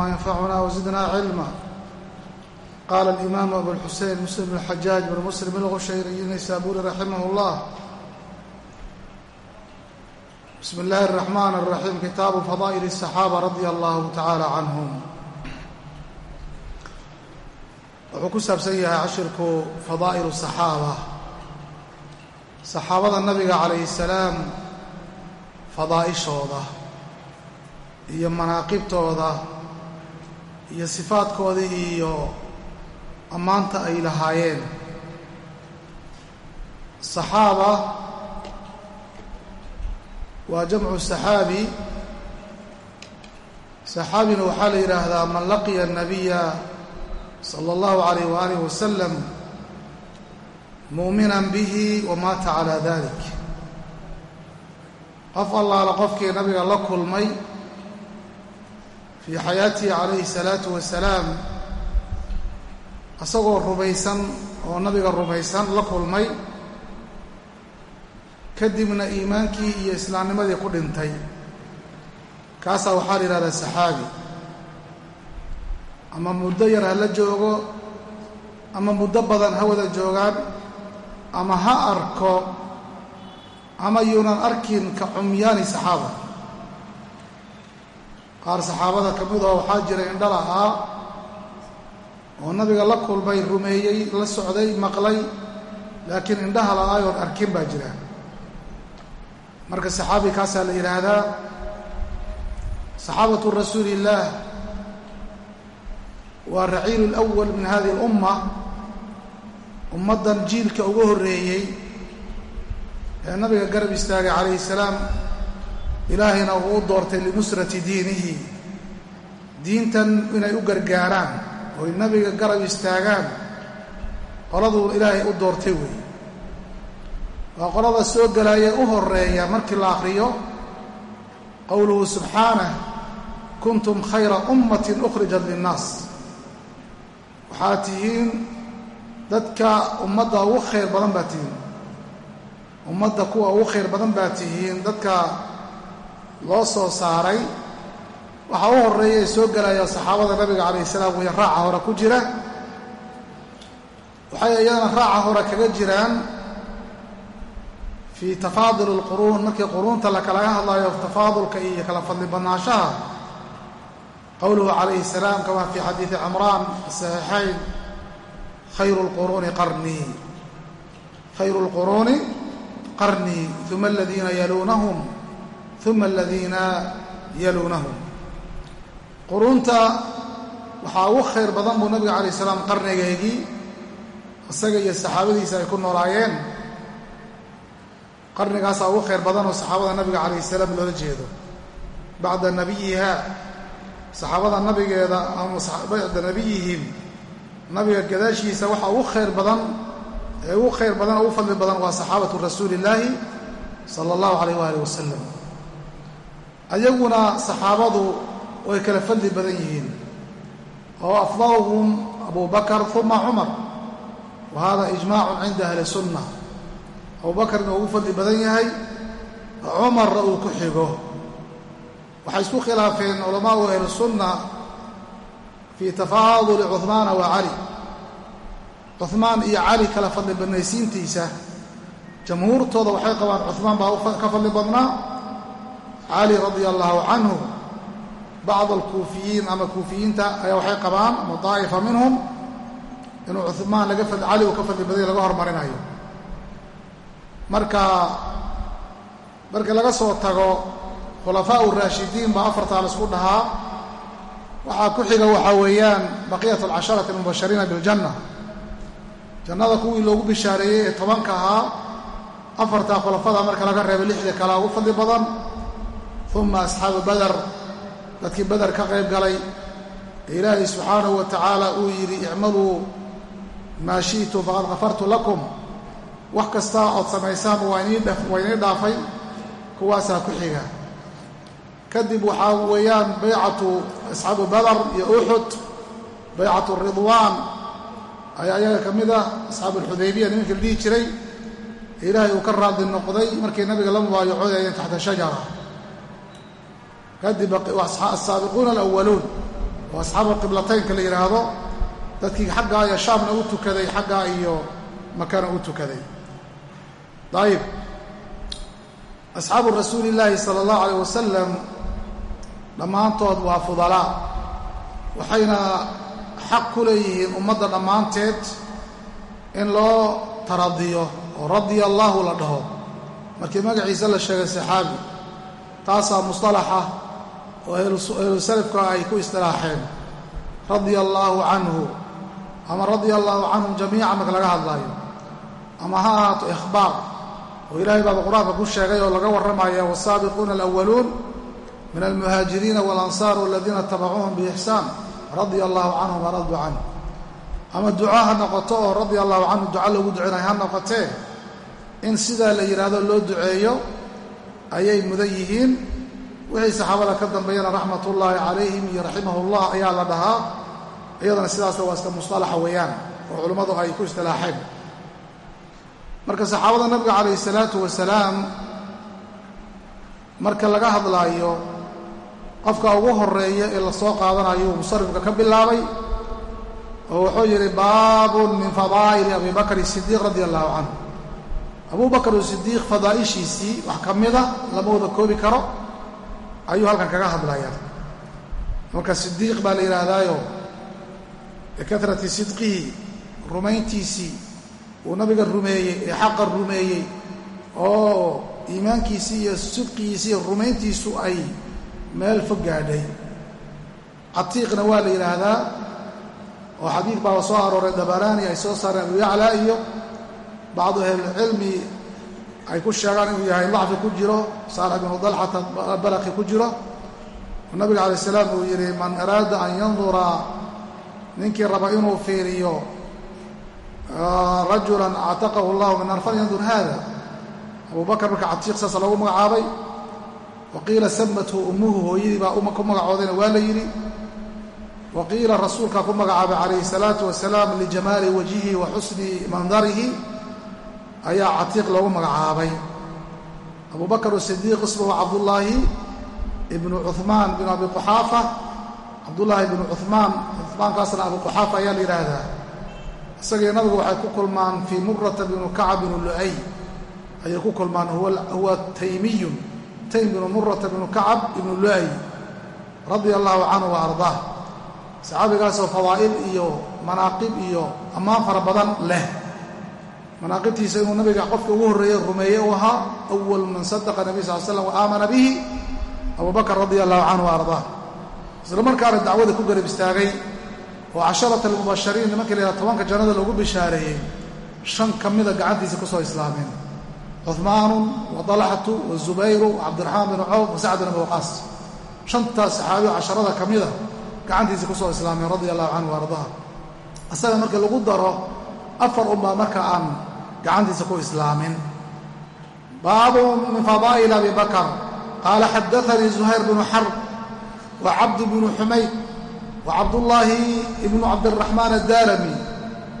ينفعنا وزدنا علما قال الإمام أبو الحسين مسلم بن الحجاج بن مسلم الغشيري النيسابوري رحمه الله بسم الله الرحمن الرحيم كتاب فضائل الصحابة رضي الله تعالى عنهم wuxuu ku saabsan yahay cashirku fadaa'ilu saxaaba saxaabada nabiga calayhi salaam fadaa'ishooda iyo manaaqibtooda iyo sifaadkooda iyo ammaanta ay lahaayeen saxaaba waa jamcu saxaabi saxaabina waxaa la yidhaahdaa man laqiya الnabiya slى اllahu عalayh waalih wasalam muuminan bihi wamaata calaa dalik qof allaala qofkii nabiga la kulmay fii xayaatihi calayhi الsalaatu wasalaam isagoo rumaysan oo nabiga rumaysan la kulmay kadibna iimaankii iyo islaamnimadii ku dhintay kaasaa waxaa la yidhahdaa saxaabi ama muddo yar ha la joogo ama muddo badan ha wada joogaan ama ha arko ama yuunan arkin ka cumyaani saxaaba qaar saxaabada ka mid oo waxaa jira indhala ahaa oo nabiga la kulmay rumeeyey la socday maqlay laakiin indhaha la-aayoon arkin baa jira. Marka saxaabi kaasaa la yidhaahdaa saxaabatu rasuuli illaah waa raciilu lwal min hadihi alumma ummaddan jiilka ugu horreeyey ee nabiga garab istaagay calayhi salaam ilaahayna uu u doortay linusrati diinihi. Diintan inay u gargaaraan oy nabiga garab istaagaan qoladuu ilaahay u doortay weeye waa qolada soo gelaya u horreeya markii la akhriyo qowluhu subxaanah kuntum khayra ummatin ukhrijat linnaas. Waxaad tihiin dadka ummadda ugu khayr badan baa tihiin. Ummadda kuwa ugu khayr badan baa tihiin dadka loo soo saaray. Waxaa u horreeya soo gelaya saxaabada nabiga calayh salaam weye raaca hore ku jira. Waxay iyadana raaca hore kaga jiraan fii tafaadul alquruun markii quruunta lakalaga hadlayo tafaadulka iyo kala fadli badnaanshaha. Qowluhu calayhi salaam kamaa fii xadiidi cimraan fi saxiixayn khayru lquruuni qarnii khayru lquruuni qarnii uma aladiina yaluunahum uma aladiina yaluunahum quruunta waxaa ugu khayr badan buu nabiga calayh salaam qarnigeygii isaga iyo saxaabadiisa ay ku noolaayeen. Qarnigaasaa ugu khayr badan oo saxaabada nabiga calayh salaam loola jeedo. Bacda nabiyiha saxaabada nabigeeda ama bacda nabiyihim nabiga gadaashiisa waxa ugu khayr badan ee ugu khayr badan oo ugu fadli badan waa saxaabatu rasuuli illaahi sala allahu calayh waaalih wasalam ayaguna saxaabadu way kala fadli badan yihiin oo afdaluhum abu bakar uma cumar wa hada ijmaacun cinda ahli sunna. Abubakarna ugu fadli badan yahay cumarna uu ku xigo. Waxay isku khilaafeen culamaau ahlu sunna fii tafaaduli cuhmaana wa cali cuhmaan iyo cali kala fadli badnaysiintiisa. Jamhuurtooda waxay qabaan cuhmaan baa ka fadli badnaa cali radia allahu canhu bacd alkuufiyiin ama kuufiyiinta ayaa waxay qabaan ama daa'ifa minhum inuu cuhmaan laga cali uu ka fadli badanya laga hormarinayo. Marka marka laga soo tago khulafaau raashidiin baa afartaa la isku dhahaa waxaa ku xiga waxaa weeyaan baqiyat alcasharati almubashariina biljanna. Jannada kuwii loogu bishaareeyey ee tobanka ahaa afartaa khulafada marka laga reebay lixda kalea ugu fadli badan uma asxaabu bader dadkii beder ka qayb galay ee ilaahay subxaanahu wa tacaala uu yidhi icmaluu maa shi'tu faqad kafartu lakum. Wax kastaa ood samaysaan waa inii dhaafay kuwaasaa ku xiga. Kadib waxaa weeyaan baycatu asxaabu badar iyo uxud baycatu ridwaan ayaa ayaga ka mid ah asxaabu alxudaybiya nimankii la dhihi jiray ilaahay uu ka raadi noqday markay nabiga la mubaayacoodayeen taxta shajara kadib asaabiquuna alawaluun oo asxaabu qiblataynka la yidhaahdo dadkii xaggaa iyo shaamna u tukaday xaggaa iyo makana u tukaday. Dayib asxaabu rasuuli illaahi sala allahu alayh wasalam dhammaantood waa fudalaa waxayna xaq ku leeyihiin ummadda dhammaanteed in loo taradiyo oo radia allaahu la dhaho. Markii magaciisa la sheegay saxaabi taasaa musطalaxa oo ehlu salafka ay ku istilaaxeen radia allaahu canhu ama radia allaahu canhum jamiican marka laga hadlaayo. Ama ha ahaato ikhbaar oo ilaahay baaba qur'aanka ku sheegay oo laga warramaya wasaabiquuna alawaluun min almuhaajiriina walansaar waladiina tabacuuhum biixsaan radia allaahu canhum waradu canhu ama duco ha noqoto oo radia allahu canhu duco lagu ducinay ha noqotee in sidaa la yidhaahdo loo duceeyo ayay mudan yihiin wixii saxaabada ka dambeeyana raxmatullaahi calayhim iyo raximahullah ayaa la dhahaa iyadana sidaasna waa iska musطalaxa weeyaan oo culimmadu ay ku istilaaxeen. Marka saxaabada nabiga calayhi salaatu wasalaam marka laga hadlaayo qofka ugu horreeya ee la soo qaadanayo musarifka ka bilaabay oo wuxuu yidhi baabun min fadaa'ili abi bakr sidiiq radia allahu canhu. Abu bakr sidiiq fadaa'ishiisii wax ka mida lama wada koobi karo ayuu halkan kaga hadlayaa. Marka sidiiq baa la yidhaahdaayo bikatrati sidqihi rumayntiisii uu nabiga rumeeyey ee xaqa rumeeyey oo iimaankiisii iyo sidqigiisii rumayntiisu ay meel fog gaadhay. Catiiqna waa la yidhaahdaa oo xadiid baa soo arooray dabaraani ay soo saareen abu yaclaa iyo bacdu ahlilcilmi ay ku sheegaan inuu yahay lacfi ku jiro saalax binu dalxata balaqi ku jiro. Nabiga calay salaam uu yidhi man araada an yandura ninkii raba inuu fiiriyo rajulan actaqahu allahu min nar falyandur hada abu bakar marka catiiq saasa loogu magacaabay. Wa qiila samathu ummuhu hooyadii baa ku magacoodayna waa la yidhi. Wa qiila rasuulkaa ku magacaabay calayhi salaatu wasalaam lijamaali wajhihi wa xusni mandarihi ayaa catiiq loogu magacaabay. Abu bakr sidiiq ismuhu cabdullaahi ibnu cuhmaan binu abi quxaafa. Cabdullaahi bnu cuhmaan cuhmaankaasna abu quxaafa ayaa la yidhaahdaa. Isagii nabigu waxay ku kulmaan fii murata binu kacab binu lu'ay. Ayay ku kulmaan huwa taymiyun taym binu murata binu kacab ibnu lu'ay radia allahu canhu wa ardaah. Saxaabigaasoo fadaa'il iyo manaaqib iyo ammaan fara badan leh manaaqibtiisa inuu nabiga qofka ugu horreeye rumeeye u ahaa awal man sadaqa nabiy sal slam wa aamana bihi abu radia allahu canhu wa ardaah isla dacwada ku garab istaagay oo casharata almubashariin nimankii la yhaha tobanka jannada loogu bishaareeyey shan ka mida gacantiisa ku islaameen cuhmaanu wa dalxatu wa zubayru cabdiraxmaan binu cawf wa sacd bin abi waqaas. Shantaas casharada ka mida gacantiisa ku soo islaameen radia allahu canhu wa ardaah isaga marka lagu daro afar unbaa marka aan gacantiisa ku islaamin. Baabu min fadaa'il abi bakr qaala xadaanii zuhayr bnu xarb wa cabd bnu xumayd wa cabdullaahi ibnu cabdiraxmaan addarami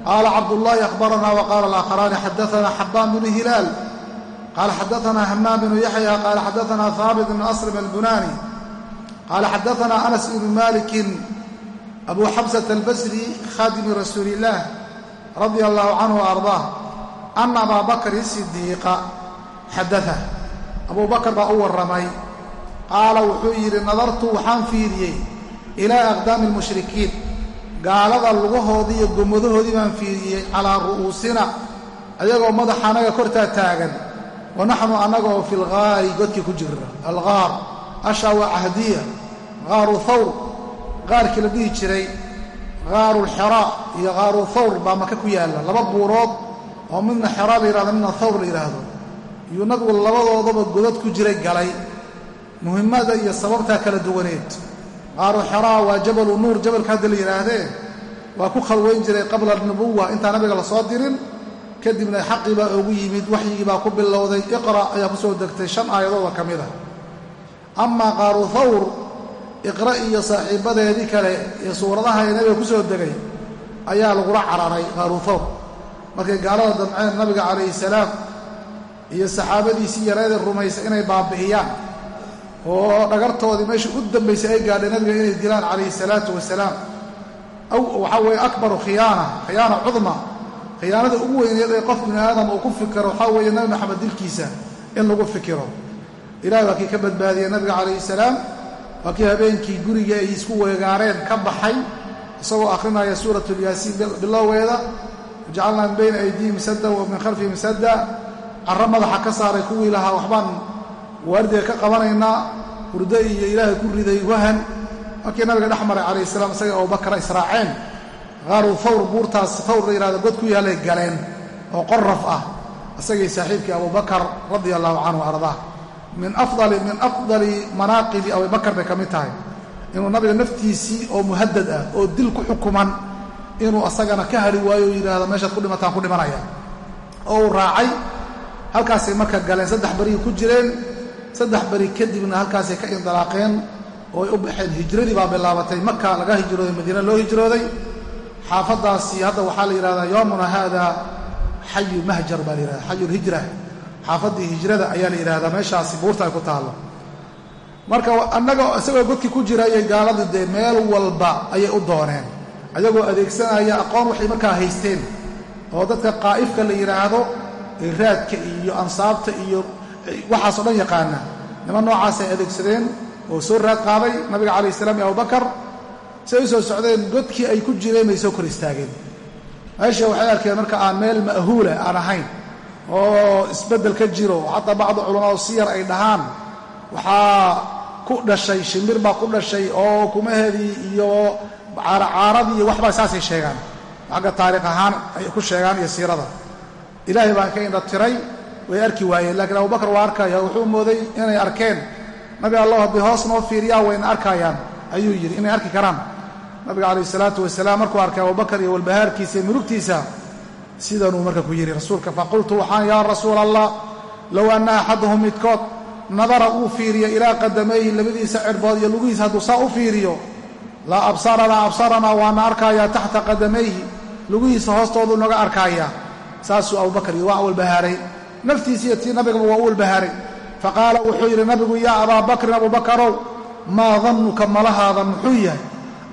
qaala cabdullaahi akhbarana wa qaala alaakharaani xadaana xabbaan bnu hilaal. Qaala xadaana hamaam bnu yaxya qaala xadaana haabit bn asrim albunani qaala xadaana anas ibnu malikin abu xabsata albasri khaadimi rasuuli illaah radia allahu canhu wa ana abaa bakri sidiiqa xadaa abuu bakar baa u warramay qaala wuxuu yidhi nadartu waxaan fiiriyey ilaa aqdaami almushrikiin gaalada lugahoodii iyo gomadahoodii baan fiiriyey calaa ru'uusina ayagoo madaxa annaga kortaa taagan wa naxnu annaga oo fi lgaari godkii ku jirra algaar ashaa waa cahdiya gaaru thawr qaarkii la dhihi jiray gaaru lxeraa iyo gaaru thawr baa maka ku yaalla laba buurood oo midna xeraa la yihahdo midna thawr la yidhaahdo iyuu nabigu labadoodaba godad ku jiray galay. Muhimmada iyo sababtaa kala duwaneed. Qaaru xeraa waa jabalu nuur jabalka hadda la yidhaahdee waa ku khalwayn jiray qabla nubuwa intaan nabiga la soo dirin kadibna xaqii baa ugu yimid waxyigii baa ku bilowday iqra' ayaa ku soo degtay shan aayadooda ka mid a amaa qaaru thawr iqra iyo saaxiibbadeedii kale iyo suuradaha ee nabiga ku soo degay ayaa lagula cararay qaaru thawr markay gaalada damceen nabiga calayhi salaam iyo saxaabadiisii yareedee rumaysa inay baabi'iyaan oo dhagartoodii meesha u dambaysay ay gaadhay nabiga inay dilaan calayhi salaatu wasalaam. Waxaa weeye akbaru khiyaana khiyaana cudma khiyaanada ugu weyneed ee qof bini aadam uu ku fikiro waxaa weeye nabi maxamed dilkiisa in lagu fikiro. Ilahay waa kii ka badbaadiyey nabiga calayhi salaam waa kii habeenkii guriga ay isku weegaareen ka baxay isagoo akhrinaya suurat lyaasiin bilowgeeda wajacalnaa min bayna aydiihim sadda wa min khalfihim sadda carro madaxa ka saaray kuwii lahaa waxbaan waardiga ka qabanaynaa. Hurdo iyo ilaahay ku riday wahan. Markii nabiga dhex maray calayhi salaam isaga abubakara israaceen. Qaaru thawr buurtaas thawr la yihahdo god ku yaallay galeen oo qoraf ah. Isagii saaxiibkii abubakar radia allahu canhu ardaa min afdali min afdali manaaqibi abubakar bay ka mid tahay. Inuu nabiga naftiisii oo muhadad ah oo dil ku xukuman inuu asagana ka hari waayo o meeshaad ku dhimataan ku dhimanaya. Oo uu raacay halkaasay marka galeen saddex beriy ku jireen saddex beri kadibna halkaasay ka indalaaqeen oo ay u baxeen hijradii baa bilaabatay. Maka laga hijrooday madiina loo hijrooday. Xaafaddaasi hadda waxaa la yidhahdaa yoomuna haada xayu mahjar baa la yihahda xayu lhijra xaafaddii hijrada ayaa la yidhahdaa meeshaasi buurta ay ku taallo. Marka annaga isagoo godkii ku jira ayay gaaladu dee meel walba ayay u dooneen ayagoo adeegsanaya aqoon waxay markaa haysteen oo dadka qaa'ifka la yidhaahdo raadka iyo ansaabta iyo waxaasoo dhan yaqaana. Niman noocaasay adeegsadeen oo soo raad qaaday nabiga calayh salaam iyo abubakar. Say u soo socdeen godkii ay ku jireen bay soo kor istaageen. Meesha waxay arkeen marka aan meel ma'huula aan ahayn oo isbeddel ka jiro xataa bacdu culamaadu siyar ay dhahaan waxaa ku dhashay shimbir baa ku dhashay oo kumaheedii iyo caaracaaradii iyo waxbaa saasay sheegaan. Xagga taariikh ahaan ay ku sheegaan iyo siirada. Ilaahay baan ka indha tiray way arki waayeen laakiin abubakar waa arkaya wuxuu mooday inay arkeen nabi allah hadday hoos noo fiiriyaa wayna arkayaan ayuu yidhi inay arki karaan. Nabiga calayhi salaatu wasalaam markuu arkay abubakar iyo walbahaarkiisa iyo murugtiisa sidanuu marka ku yidhi rasuulka faqultu waxaan yaa rasuula allah low anna axadahum midkood nadara uu fiiriyo ilaa qadamayhi labadiisa cirbood iyo lugihiisa hadduu saa u fiiriyo la absaranaa absaranaa waana arkayaa taxta qadamayhi lugihiisa hoostoodu naga arkaaya saasuu abubakar iyo waa walbahaaray naftiisi iyo tii nabigaba waa u walbahaaray faqaala wuxuu yidhi nabigu yaa abaa bakrin abubakarow maa dannuka malahaada? Muxuu yahay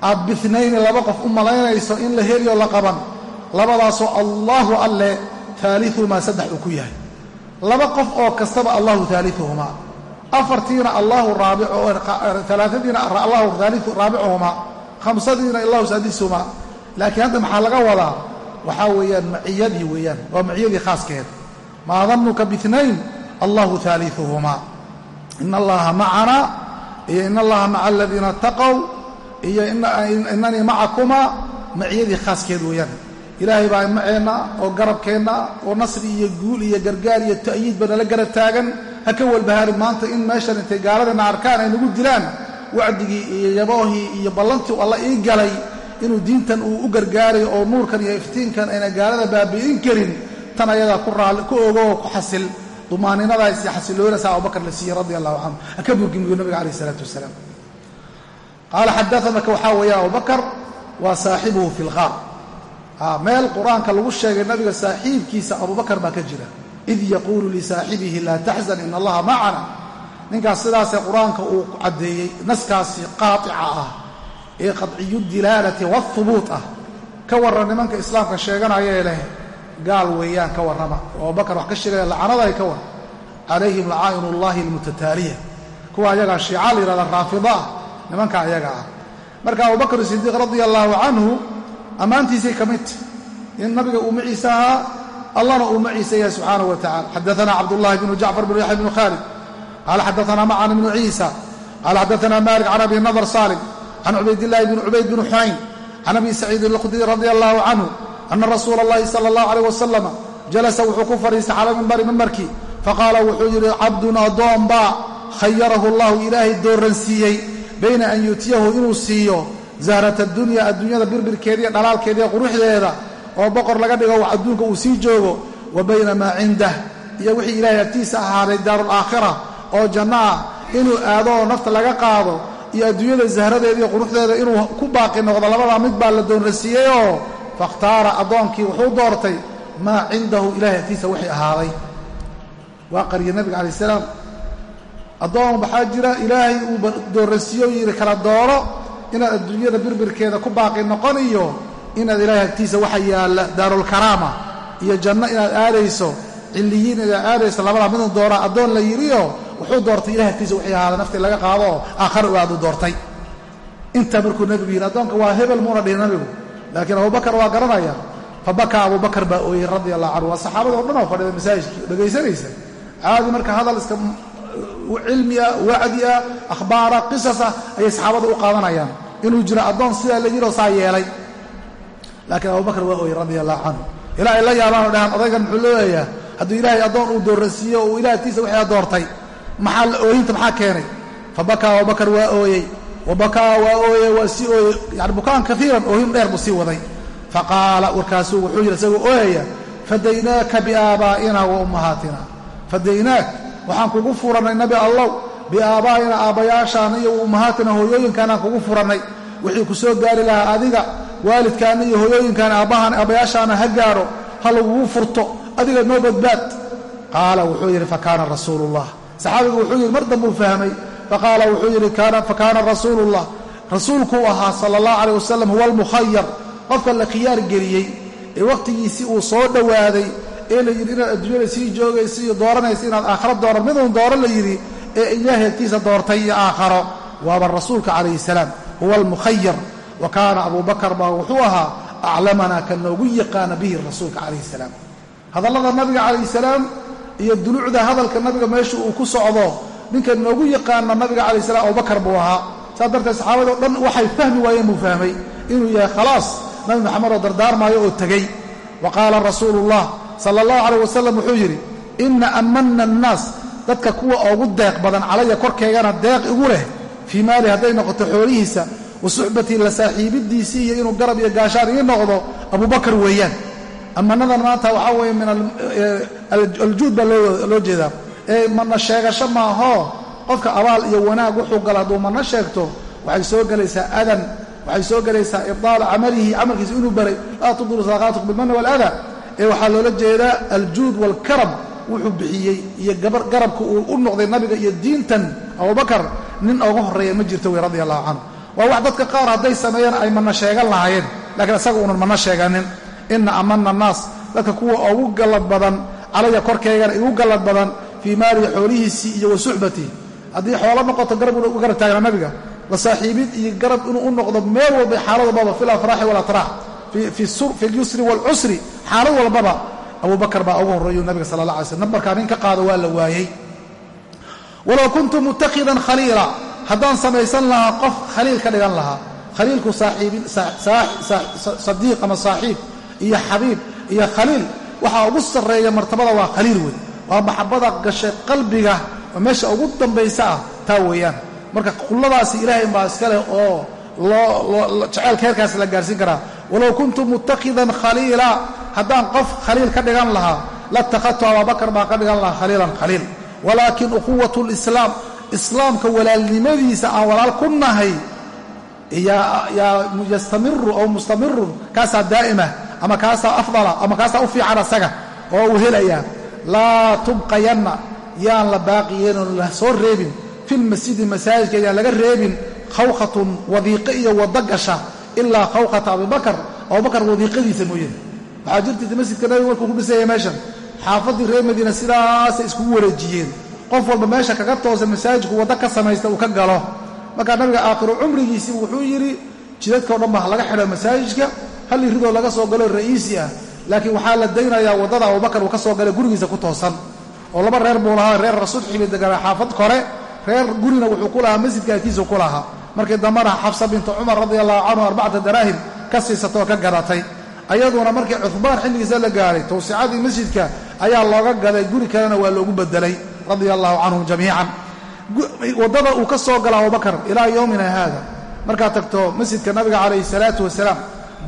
aad binayni laba qof u malaynayso in la heliyo la qaban. Labadaasoo allaahu alle taaliuhumaa saddex uu ku yahay. Laba qof oo kastaba allahu taaliuhumaa afartiina allahu raabialaaadiina allahu raabicuhumaa khamsadiina allahu saadisuhumaa laakiin hadda maxaa laga wadaa? Waxaa weeyaan maciyadii weeyaan waa maciyadii khaaskeed maa dannuka binayn allahu taaliuhumaa in allaha macanaa iyo in allaha maca aladiina ataqow iyo inanii macakumaa maciyadii khaaskeed weeyaan. Ilaahay baa maceenna oo garabkeenna oo nasri iyo guul iyo gargaar iyo ta'yiidba nala garab taagan ha ka walbahaarin maanta in meeshan intay gaaladana arkaan ay nagu dilaan. Wacdigii iyo yaboohii iyo ballantii alla ii galay inuu diintan uu u gargaarayo oo nuurkan iyo iftiinkan ayna gaalada baabi'in karin. Tan ayadaa ku ogoo ku xasil. Dumaaninadaas iyo xasiloonaysa abubakar la siiyey radi allahu canhu ha ka burgimiyo nabiga calayh isalaatu wasalaam. Qaala xadaanaka waxaa weeyaan abubakar waa saaxibuhu fi lqaar meel qur'aanka lagu sheegay nabiga saaxiibkiisa abubakar baa ka jira id yaquulu lisaaxibihi laa taxzan in allaha macana ninkaas sidaasee qur'aanka uu caddeeyey naskaasi qaatica ah ee qadciyu dilaalati wahubuut ah ka warran nimanka islaamka sheeganayee leh gaal weeyaan ka warrama abubakar wax ka sheegaya lacanadaay ka warran calayhim lacaa'in ullahi almutataaliya kuwa ayagaa shiica la yihahda raafida ah nimanka ayaga ah marka abubakr sidiiq radia allaahu canhu ammaantiisay ka mid in nabiga uu maciise ahaa allahna uu maciise yahay subxaanahu wa tacala xadaana cabdullahi bnu jacfar bnu yaxya bnu khaalid qaala xadaana macan bnu ciisa qaala xadaana malik can abi nadr salim. Can cubaydillahi bni cubayd bni xunayn can abi saciidin alkhudriy radia allahu canhu ana rasuula allahi sala allahu alayh wasalam jalasa wuxuu ku fadhiistay cala mimbari mimbarkii faqaala wuxuu yidhi cabdun addoon baa khayarahu allahu ilaahay dooransiiyey bayna an yuutiyahu inuu siiyo zahrata dunya adduunyada birbirkeediiyo dhalaalkeediiyo quruxdeeda oo boqor laga dhigo wax adduunka uu sii joogo wa bayna maa cindah iyo wixii ilaahay agtiisa ahaaday daarulaakhira oo janno ah inuu aado oo nafta laga qaado iyo adduunyada zahradeeda iyo quruxdeeda inuu ku baaqi noqdo. Labadaa mid baa la doonrasiiyeyoo fakhtaara addoonkii wuxuu doortay maa cindahu ilahay agtiisa wixii ahaaday. Waa qariyey nabiga calayi salaam. Addoon waxaa jira ilaahay uu doorasiiyo yidhi kala dooro inaad adduunyada birbirkeeda ku baaqi noqon iyo inaad ilaahay agtiisa waxa yaalla daarulkaraama iyo janno inaad aadayso cilliyiin inaad aadayso labadaa miduu doora addoon la yidhiyo wuxuu doortay ilahay agtiisa wixii ahaada nafti laga qaado oo aakhara u doortay. Intaa markuu nebigu yidhi addoonka waa hebel muuna dhihin nabigu laakiin abubakar waa garanaya fa bakaa abubakar baa ooyey radia allahu canhu waa saxaabada o dhan oo fadhida masaajidkii dhegaysanaysa caadi marka hadal iska cilmi ah wacdi ah akhbaara qisas ah ayay saxaabada u qaadanayaan. Inuu jiro addoon sidaa la yidhoo saa yeelay laakiin abubakar waa ooyey radia allahu canhu ilaa ay la yaabaan oo dhahaan odaygan muxuu leeyayaa hadduu ilaahay addoon uu doorasiiyo uu ilaah agtiisa wixii doortay maxaa ooyinta maxaa keenay? Fa bakaa abubakar waa ooyey wa waa ooye waa sii ooyey yani bukaan kaiiran oohin dheer buu sii waday. Faqaala warkaasuu wuxuu yidhi isagoo ooyaya fadaynaaka biaabaa'ina wa ummahaatina. Fadaynaak waxaan kugu furannay nabi allow biaabaa'ina aabbayaashaana iyo ummahaatina hooyooyinkaanaan kugu furannay wixii ku soo gaari lahaa adiga waalidkaana iyo hooyooyinkaana aabbahaan aabbayaashaana ha gaaro ha lagugu furto adiga noo badbaad. Qaala wuxuu yidhi fakaana rasuulullah. Saxaabigu wuxuu yidhi mar dambuu fahmay. Faqaala wuxuu yidhi fakaana rasuulullah. Rasuulkuu ahaa sala allah caleyh wasalam huwa almukhayar qofka la khiyaar geliyey. Ee wakhtigiisii uu soo dhowaaday ee la yidhi inaad adduunyada sii joogaysa iyo dooranaysa inaad aakharo dooran miduun dooro la yidhi ee ilaahay agtiisa doortay iyo aakharo waaba rasuulka calayhi salaam huwa almukhayar wa kaana abubakar baa wuxuu ahaa aclamanaa ka noogu yaqaana bihi rasuulka calayhi salaam. Hadallada nabiga calayhi salaam iyo duluucda hadalka nabiga meesha uu ku socdo ninka noogu yaqaana nabiga calayh salam abubakar buu ahaa. Saas darteed saxaabado dhan waxay fahmi waayeen buu fahmay inuu yahay khalaas nabi maxamed oo dardaarmaayo oo tegey wa qaala rasuulu ullah sala allahu calayh wasalam wuxuu yidhi inna ammanna annaas dadka kuwa ugu deeq badan calaya korkeegana deeq igu leh fii maali hadday noqoto xoolihiisa wa suxbatii la saaxiibidiisii iyo inuu garab iyo gaashaan ii noqdo abubakar weeyaan ammanadan maanta waxaa weeye min aljuud baa loo jeedaa ee mana sheegasho maahoo qofka abaal iyo wanaag wuxuu gala hadduu mana sheegto waxay soo gelaysaa adan waxay soo gelaysaa ibdaal camalihi camalkiisa inuu baray laa tubdilu sadaqaatukum bilmanni walaada ee waxaa loola jeedaa aljuud waalkaram wuxuu bixiyey iyo garabka uu u noqday nabiga iyo diintan abubakar nin oga horreeya ma jirto wey radia allahu canhu waa wax dadka qaar hadday sameeyaan ay mana sheegan lahaayeen. Laakiin isaga uunan mana sheeganin. Ina amana annaas dadka kuwa ugu gallad badan calaya korkeygana igu gallad badan fii maalihi xoolihiisii iyo wa suxbatii haddii xoolo noqoto garab u garab taagnaa nabiga la saaxiibid iyo garab inuu u noqdo meel walba xaalad walbaba fi lafraaxi walatraax fi lyusri waalcusri xaalad walbaba. Abubakar baa ugu horreeyu nabiga sala allah alay slm nambarkaa nin ka qaado waa la waayey. Walow kuntu mutakhidan khaliila haddaan samaysan lahaa qof khaliil ka dhigan lahaa khaliilku sadiiq ama saaxiib iyo xabiib iyo khaliil waxaa ugu sarreeya martabada waa khaliil wey waa maxabada gashay qalbiga oo meesha ugu dambaysa ah taa weeyaan. Marka qulladaasi ilaahay baa iska leh oo jaceylka heerkaas la gaarsiin karaa. Walow kuntu mutakhidan khaliila haddaan qof khaliil ka dhigan lahaa latakhadtu abaabakar baan ka dhigan lahaa khaliilan khaliil. Walaakin ukhuwat lislaam islaamka walaalnimadiisa aan walaal ku nahay yaa yastamiru oo mustamirun kaasaa daa'ima ama kaasaa afdala ama kaasaa u fiican asaga oo uu helayaa laa tubqayanna yaan la baaqiyeenoo la soo reebin filmasjidi masaajidka yaan laga reebin khawkhatun wadiiqe iyo wado gasha ilaa khawkhata abibakar abubakar wadiiqadiisa mooyane waxaa jirta masjidka nabiga markuu ku dhisaya meeshan? Xaafaddii reer madiina sidaasay iskugu wareejiyeen qof walba meesha kaga toosa masaajidku waddo ka samaysta uu ka galo. Markaa nabiga aakhiru cumrigiisii wuxuu yidhi jidadka o dhan baa laga xidho masaajidka hal iridoo laga soo galo ra'iisi ah. Laakiin waxaa la daynayaa waddada abubakar uu ka soo galay gurigiisa ku toosan. Oo laba reer buu lahaa reer rasuulxibi deganaa xaafad kore reer gurina wuxuu ku lahaa masjidka akiisu ku lahaa. Markii dambana xafsa bintu cumar radia allahu canhu arbacata daraahim ka siisatay oo ka gadatay ayaduna markii cuhbaan xilligiisa la gaaray tawsicadii masjidka ayaa looga gaday guri kalena waa loogu bedelay radia allahu canhum jamiican waddada uu ka soo gala abubakar ilaa yowmina haada. Markaad tagto masjidka nabiga calayhi salaatu wasalaam.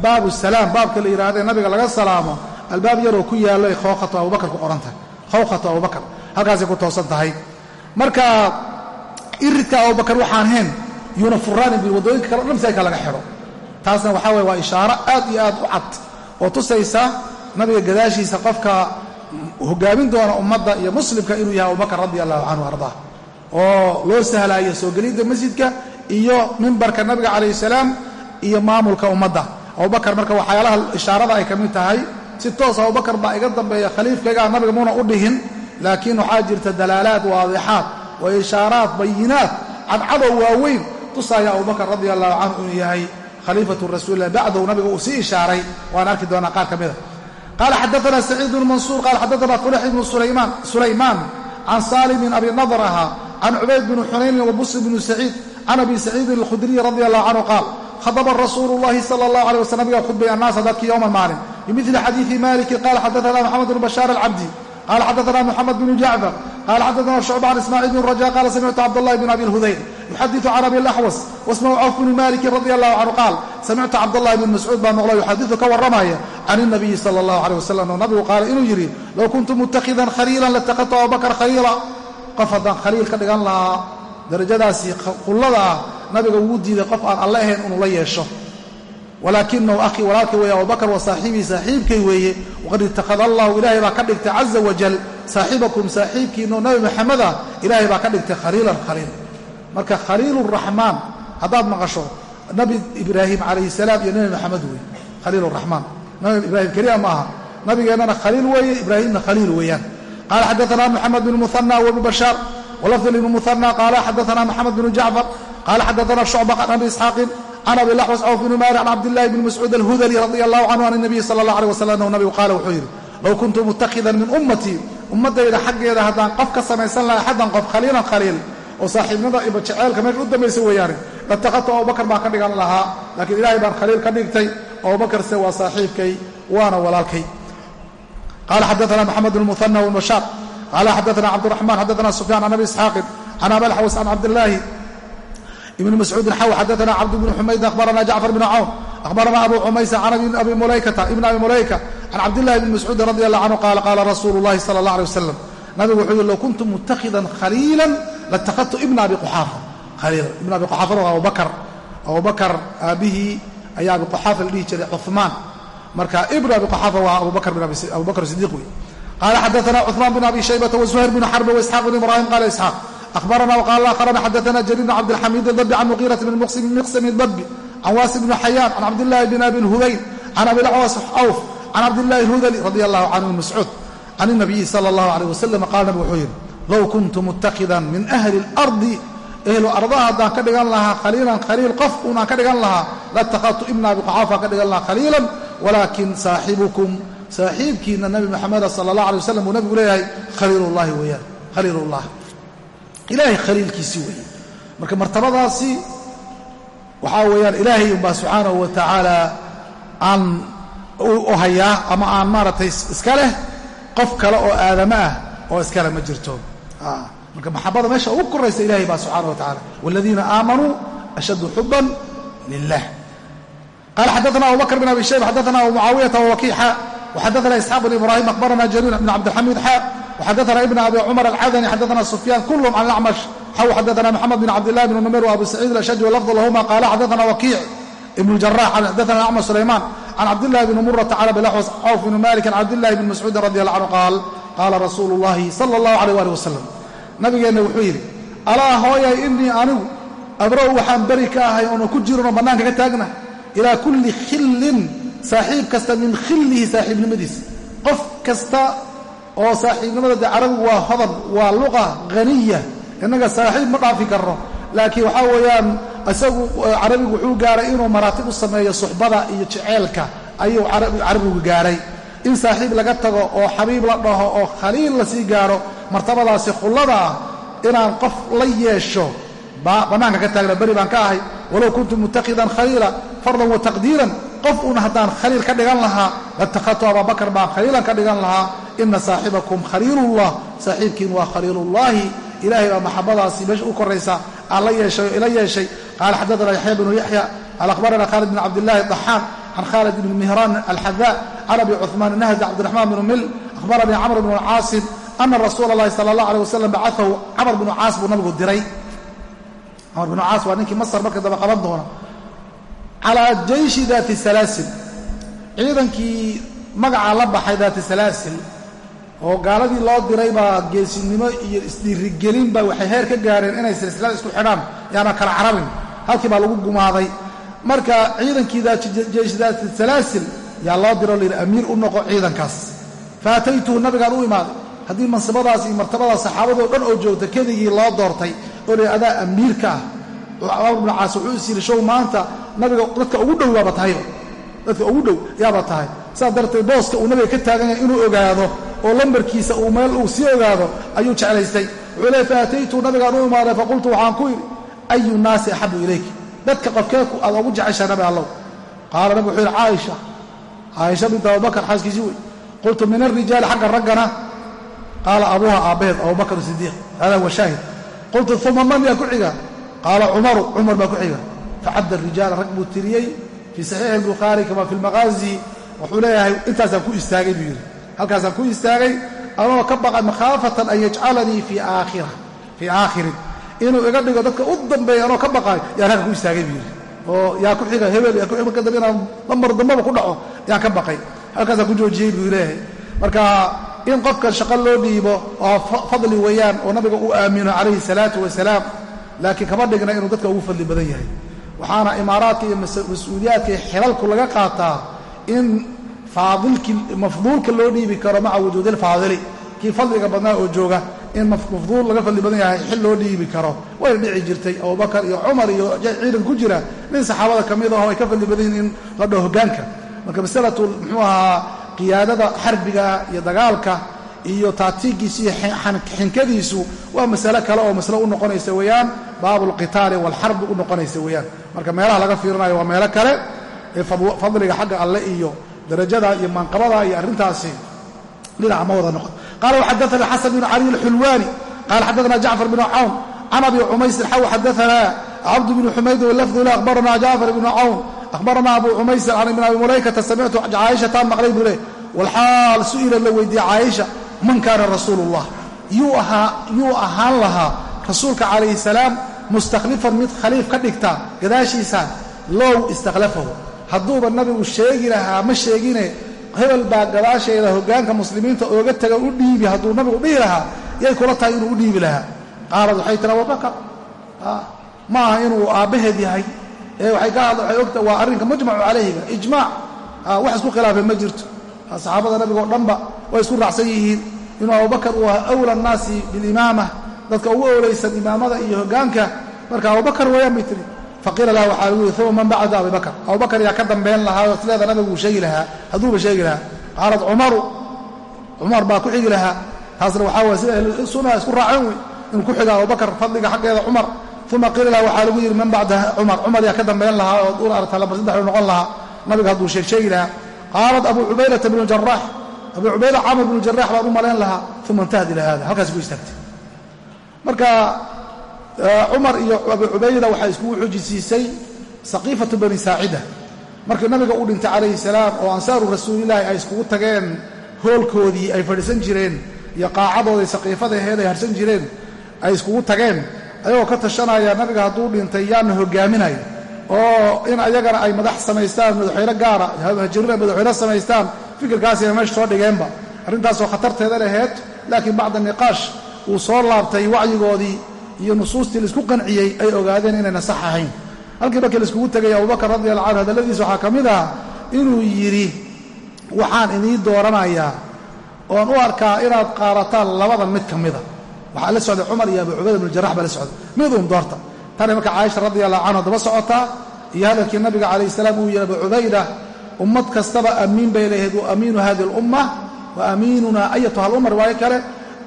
Baabu salaam baabka la yidhaahdae nabiga laga salaamo albaab yaroo ku yaallo ay khawkhatu abubakar ku qoran tahay. Khawkhatu abubakar halkaasay ku toosan tahay. Marka iridka abubakar waxaan hayn yuuna furaanin bil waddooyinka kale o laga xidho taasna waxaa weye waa ishaaro aad iyo aad u cad oo tusaysa nabiga gadaashiisa qofka hogaamin doona ummadda iyo muslimka inuu yahay abubakar radi allahu canhu ardaa oo loo sahlaayo soo gelidda masjidka iyo mimbarka nabiga calayhi salaam iyo maamulka ummadda. Abubakar marka waxyaalaha ishaarada ay ka mid tahay si toos abubakar baa iga dambeeya khaliifkaygaa nabiga muuna u dhihin laakiin waxaa jirta dalaalaad waadixaad wa ishaaraad bayinaad cadcadow waaweyn tusaaya abubakar radi allahu canhu inuu yahay khaliifatu rasuulilah bacdahu nabiga uu sii ishaaray. Waan arki doonaa qaar ka mida qaala xadaana saciid bnu mansuur qaala xadaana fulax ibnu sulaymaan can salim bin abi nadraha can cubayd bni xunaynin wabusr bni saciid can abi saciidin alkhudriy radi allahu canhu qaal khadaba rasuulu llahi sala allah alay waslam nabiga khudbay annaasa dadkii yowman maalin bimili xadiidi maliki qala xadaana moxamed bnu bashaar alcabdi qala xadaana moxamed bnu jacfar qala xadaana shucba can ismaaciil bn raja qala samictu cabdاllahi bn abi lhudayr yuxadiثu can abi laxwas wasmahu cawf bni maliki radi allahu canhu qaal samictu cabdallahi bn mascuud baa noqlo yuxadiثu ka warramaya can الnabiyi salى اllahu alيh wasalam oo nabigu qaala inuu yidhi low kuntu mutakhidan khaliila latakadtu abubakr khaliila qof haddaan khaliil ka dhigan lahaa darajadaasii qullada ah nabiga wuu diiday qof aan alle ahayn inuu la yeesho walaakinahu akhii walaalkay weeye abubakar wa saaxiibii saaxiibkay weeye. Waqad ittakhada allahu ilaahay baa ka dhigtay caza wajal saaxibakum saaxiibkiinoo nabi maxamed ah ilaahay baa ka dhigtay khaliilan khaliil. Marka khaliiluraxmaan haddaad maqasho nabi ibraahim calayhi salaam iyo nabi maxamed weeye khaliiluraxmaan nabi ibraahim keliya ma aha. Nabigeennana khaliil weeye ibraahimna khaliil weeyaan. Qaala xadaana moxamed bn muhana wbnu bashaar walafd ibn muhana qaala xadaana moxamed bnu jacfar qaala xadaana shucba can abi isxaaqin can abi laxwas cawf bni maali can cabdillahi bni mascuud alhudali radi allahu canhu can nabiyi sala allah aleh wasalam anhu nabigu qaala wuxuu yidhi low kuntu mutakhidan min ummatii ummaddayda xaggeeda haddaan qof ka samaysan laha axaddan qof khaliilan khaliil oo saaxiibnada iyo jaceylka meesha u dambaysa weeyaane latakadtu abubakar baan ka dhigan lahaa laakiin ilaahay baan khaliil ka dhigtay abubakarse waa saaxiibkay waana walaalkay qala xadaana mxamed bn muhana wbashaar qala xadaana cabdiraxman xadaana sufyan can abi isxaaqin can abi laxwas can cabdillaahi ibni mascuudin xaw xadaana cabd bni xumaydin akhbarana jacfar bn cawn akhbarana abu cumaysa can abi mulaykata ibn abi mulayka can cabdillahi bni mascuudin radi allah canhu qaala qaala rasuulu llahi sala allah alay wasalam nabigu wuxuu yihi low kuntu mutakhidan khaliila latakadtu ibna abi quxaafa khaliila ibn abi quxaafana waa abubakar abubakar aabbihii ayaa abi quxaafa la dhihi jiray cumaan marka ibn abi qaxaafa waa abubakr sidiq wey qaala xadaana cuثmaan bn abi shaybata wزuhayr bn xarbi waisxaaq bn ibrahim qala isxaaq abarana qal aarana xadana jariir bn cabdilxamiid dabi can muqiirati bn miqsimi dabi can waasi bni xayaan can cabdilaahi bn abi lhudayn can abi acwas awf can cabdilahi hudali radi allahu canhu mascuud can nabiyi sala allahu aleyh wasalam qaal nabig wuxuu yidhi low kuntu mutakidan min ahli اlardi ehlu ardaha haddaan ka dhigan lahaa khaliilan khaliil qof unaan ka dhigan lahaa latakadtu ibna abi qucaafaan ka dhigan lahaa khaliilan walaakin saaxibukum saaxiibkiina nabi maxameda sala allah alay wasalam uu nabigu leeyahay khaliilullahi weeyaan khaliilullahi ilaahay khaliilkiisii weeye marka martabadaasi waxaa weeyaan ilaahay unbaa subxaanahu wa tacaala aan u hayaa ama aan maaragtay iska leh qof kale oo aadamo ah oo iskale ma jirto. Marka maxabada meesha ugu koraysa ilahay baa subxaana wa tacala waladiina aamanuu ashaddu xuban lilah qala xadaana abu bakr bn abi shayba xadaana abu mucaawiyata wwakiixa waxadaana isxaaq bn ibrahim akhbarana jariir bn cabdilxamiid xa waxadaana ibn abi cumar alcadani xadaana sufyaan kulhm can acmash xaw xadaana moxamed bn cabdillahi bn numayr wabu saciid alashaj walafd lahuma qaala xadaana wakiic ibn jarax xadaana acmash sulaymaan can cabdillahi bn murata cala bilaxwas cawf bn malik can cabdillahi bn mascuudin radi allah canhu qaal qaala rasuulu llahi sala allahu alayh ali wasalam nabigeenna wuxuu yidhi alaa hooyay inii anigu abrow waxaan beri ka ahay oona ku jiranoo bannaanka ka taagna ilaa kulli khillin saaxiib kasta min khillihi saaxiibnimadiisa qof kasta oo saaxiibnimada dee carabigu waa hodan waa luqa haniya innaga saaxiib ma dhaafi karno laakiin waxaa weeyaan isagu carabigu wuxuu gaaray inuu maraatib u sameeyo suxbada iyo jeceelka ayuu carabigu gaaray. In saaxiib laga tago oo xabiib la dhaho oo khaliil la sii gaaro martabadaasi khullada ah inaan qof la yeesho bannaanka ka taagna beri baan ka ahay walow kuntu mutakhidan khaliila fardan wa taqdiiran qof uun haddaan khaliil ka dhigan lahaa latakadtu abaabakar baan khaliilan ka dhigan lahaa ina saaxibakum khaliilullah. Saaxiibkiin waa khaliilullaahi. Ilahay baa maxabadaasi meesha u koraysa aan la yeeshay ila yeeshay. Qaala xadaana yaxya bnu yaxya qaala akhbarana khaalid bn cabdillahi daxaaq عن khaalid بن مهران alxada can abi cuhmaan nahdi cabdiraxmaan bnu mil akhbaranii camr bnu caasim ana rasuula allahi sala allah aleh wasalam bacaahu camar bnu caas buu nabigu diray. Camar bnu caas waa ninkii masar marka daba qaban calaa jayshi daati salaasil ciidankii magacaa la baxay daati salaasil oo gaaladii loo diray baa geesinimo iyo isdhiirigelin baa waxay heer ka gaareen inay silsilada isku xidhaan yaana kala carabin. Halkii baa lagu gumaaday. Marka ciidankii jeeshdaati salaasil yaa loo diro layidhi amiir u noqo ciidankaas. Fa ataytuhu nabigaan u imaaday haddii mansibadaas iyo martabadaas saxaabadoo dhan oo joogta keligii loo doortay oo adaa amiirka ah amr bnu caas wuxuu is yidhi show maanta nabiga dadka ugu dhow baaba tahayba dadka ugu dhow yaaba tahay. Saas darteed booska uu nabiga ka taagan yahay inuu ogaado oo lambarkiisa uu meel uu sii ogaado ayuu jeclaystay. Wuxuu leey fa ataytu nabigaan u imaaday faqultu waxaan ku yidhi ayu naasi axabu ilayk dadka qofkeeku aad ogu jeceshaa nabi allow. Qaala nabig wuxuu yidhi caaisha caaisha binta abubakar xaaskiisii wey qultu min alrijaali xagga raggana. Qaala abuuha aabbaheed abubakr sidiiq hada huwa shaahid. Qultu uma man yaa ku xiga qaala cumaru cumar baa ku xiga. Facadda rijaala rag buu tiriyey fii saxiixi albukhaari kama fi lmaqaazi wuxuu leeyahay intaasaan ku istaagay buu yidhi. Halkaasaan ku istaagay anoo ka baqay makhaafatan an yajcalanii fii aakhirin. Inuu iga dhigo dadka u dambeeya anoo ka baqay yaan halka ku istaagay buu yidhi. Oo yaa ku xiga hebel yaa ku xiga kadib inaan lambar dambaba ku dhaco yaan ka baqay. Halkaasaan ku joojiyey buu leeyahay. Marka in qofkan shaqo loo dhiibo oo fadli weeyaan oo nabiga u aamino calayhi salaatu wasalaam laakiin kama dhigna inuu dadka ugu fadli badan yahay. Waxaana imaaraadka iyo mas'uuliyaadka iyo xilalku laga qaataa in faadilkii mafduulka loo dhiibi karo maca wujuudilfaadili kii fadliga badnaa oo jooga in mafduul laga fadli badan yahay xil loo dhiibi karo. Wayna dhici jirtay abubakar iyo cumar iyo ciidan ku jira. Nin saxaabada ka mid aho ay ka fadli badan yihiin in la dhaho hogaanka. Marka masalatu muxuu ahaa qiyaadada xarbiga iyo dagaalka iyo taatiigiisu iyo xinkadiisu waa masale kale oo masle u noqonaysa weeyaan baabu lqitaali walxarbi u noqonaysa weeyaan. Marka meelaha laga fiirinayo waa meelo kale ee fadliga xagga alle iyo darajada iyo manqabada iyo arrintaasi dhinaca ma wada noqon. Qala waxadaana xasan bn cali alxulwaani qala xadaana jacfar bn cawn can abi cumaysin xaw xadaana cabd bn xumayd lafdula akhbarana jacfar bn cawn akhbarana abu cumaysin can ibn abi mulaykata samictu caaishataan maqlay buu leh walxaal su'ila la weydiiyey caaisha man kaana rasuulu ullah yuu ahaan lahaa rasuulka calayhi salaam mustakhlifan mid khaliif ka dhigta gadaashiisa low istakhlafahu hadduuba nabigu sheegi lahaa ma sheegine hebel baa gadaasheeda hoggaanka muslimiinta ooga taga u dhiibi hadduu nabigu dhihi lahaa yay kula tahay inuu u dhiibi lahaa qaalad waxay tiri abubakar ma aha inuu aabbaheed yahay ee waxay ka hadla waxay ogta waa arrinka mujmacu calayhiga ijmaac wax isku khilaafay ma jirto saxaabada nabiga oo dhanba way isku raacsan yihiin inuu abubakar uu ahaa awla annaasi bilimaama dadka ugu owlaysan imaamada iyo hoggaanka marka abubakar weeyaan bay tiri faqiila laha waxaa lagu yidhi uma man bacda abibakar abubakar yaa ka dambayn lahaa sileeda nabigu sheegi lahaa hadduuba sheegi lahaa. Qaalat cumaru cumar baa ku xigi lahaa taasna waxaa waye sida sunnaha isku raaceen wey inuu ku xiga abubakar fadliga xaggeeda cumar uma qiila laha waxaa lagu yidhi man bacda cumar cumar yaa ka dambayn lahaa oo una aragta lambar saddexdu noqon lahaa. Nabiga hadduu sheeg sheegi lahaa. Qaalat abu cubaydata bnu jaraax abu cubayda camr bnu jaraax baan u malayn lahaa uma intahad ila hada halkaas ku istaagtay marka cumar iyo abu cubayda waxay iskugu xujisiisay saqiifatu bani saacida. Markii nabiga uu dhintay calayhi salaam oo ansaaru rasuulilaahi ay iskugu tageen hoolkoodii ay fadhiisan jireen iyo qaacadooday saqiifadaheed ay harsan jireen ay iskugu tageen. Ayagoo ka tashanaya nabiga hadduu dhintay yaana hogaaminaya oo in ayagana ay madax samaystaan madaxweyne gaara hajirina madaxweyne samaystaan fikirkaasina meesha soo dhigeenba. Arrintaasoo khatarteeda laheyd laakiin bacda niqaash uu soo laabtay wacyigoodii iyo nusuustii la isku qanciyey ay ogaadeen inayna sax ahayn. Halkii markii laiskugu tegay abubakar radi allahu canhu hadalladiisa waxaa ka mid ah inuu yidhi waxaan idiin dooranayaa oon u arkaa inaad qaarataan labadan mid ka mida waxaa la socday cumar iyo abu cubayda bnu jarax baa la socday miduun doorta. Tani marka caaisha radi allahu canhu daba socotaa iyo hadalkii nabiga calayh salaam uu yihi abu cubayda ummad kastaba amiin bay lahayd wa amiinu hadi lumma wa amiinuna ayatuha alumma riwaayo kale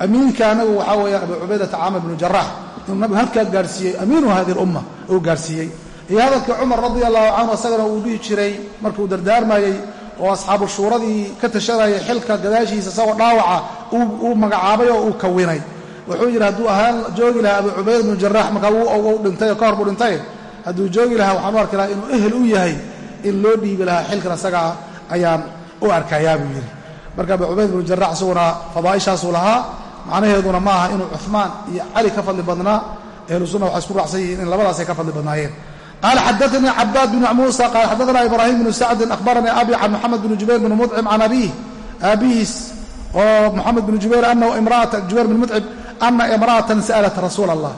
amiinka anagu waxaa weeyaan abu cubaydata camr bnu jarax inuu nabigu halkaa gaarsiiyey amiinu hadi lumma uu gaarsiiyey. Iyo hadalkii cumar radi allahu canhu isagana uu dhihi jiray markuu dardaarmayey oo asxaabu shuuradii ka tashanayay xilka gadaashiisa isagoo dhaawaca uu magacaabay oo uu kawinay. Wuxuu yidhi hadduu ahaan joogi lahaa abu cubayda bnu jaraax markaa u dhintay oo ka hor buu dhintay. Hadduu joogi lahaa waxaan u arki lahaa inuu ehel u yahay in loo dhiibi lahaa xilkan isagaa ayaan u arkayaa buu yidhi. Abu cubayd bnu jaraax lahaa macnaheeduna ma aha inuu cuثmaan iyo cali ka fadli badnaa ahlu sunna waxay isku raacsan yihiin in labadaasay ka fadli badnaayeen. Qaala xadaanii cabaad bn muusa qaala xadaana ibraahim bnu sacdin akhbaranii abi can moxamed bn jubayr bn mudcim can abiih aabihiis oo moxamed binu jubayr anahu imraata jubayr bin mutcib ana imra'atan sa'alat rasuula allah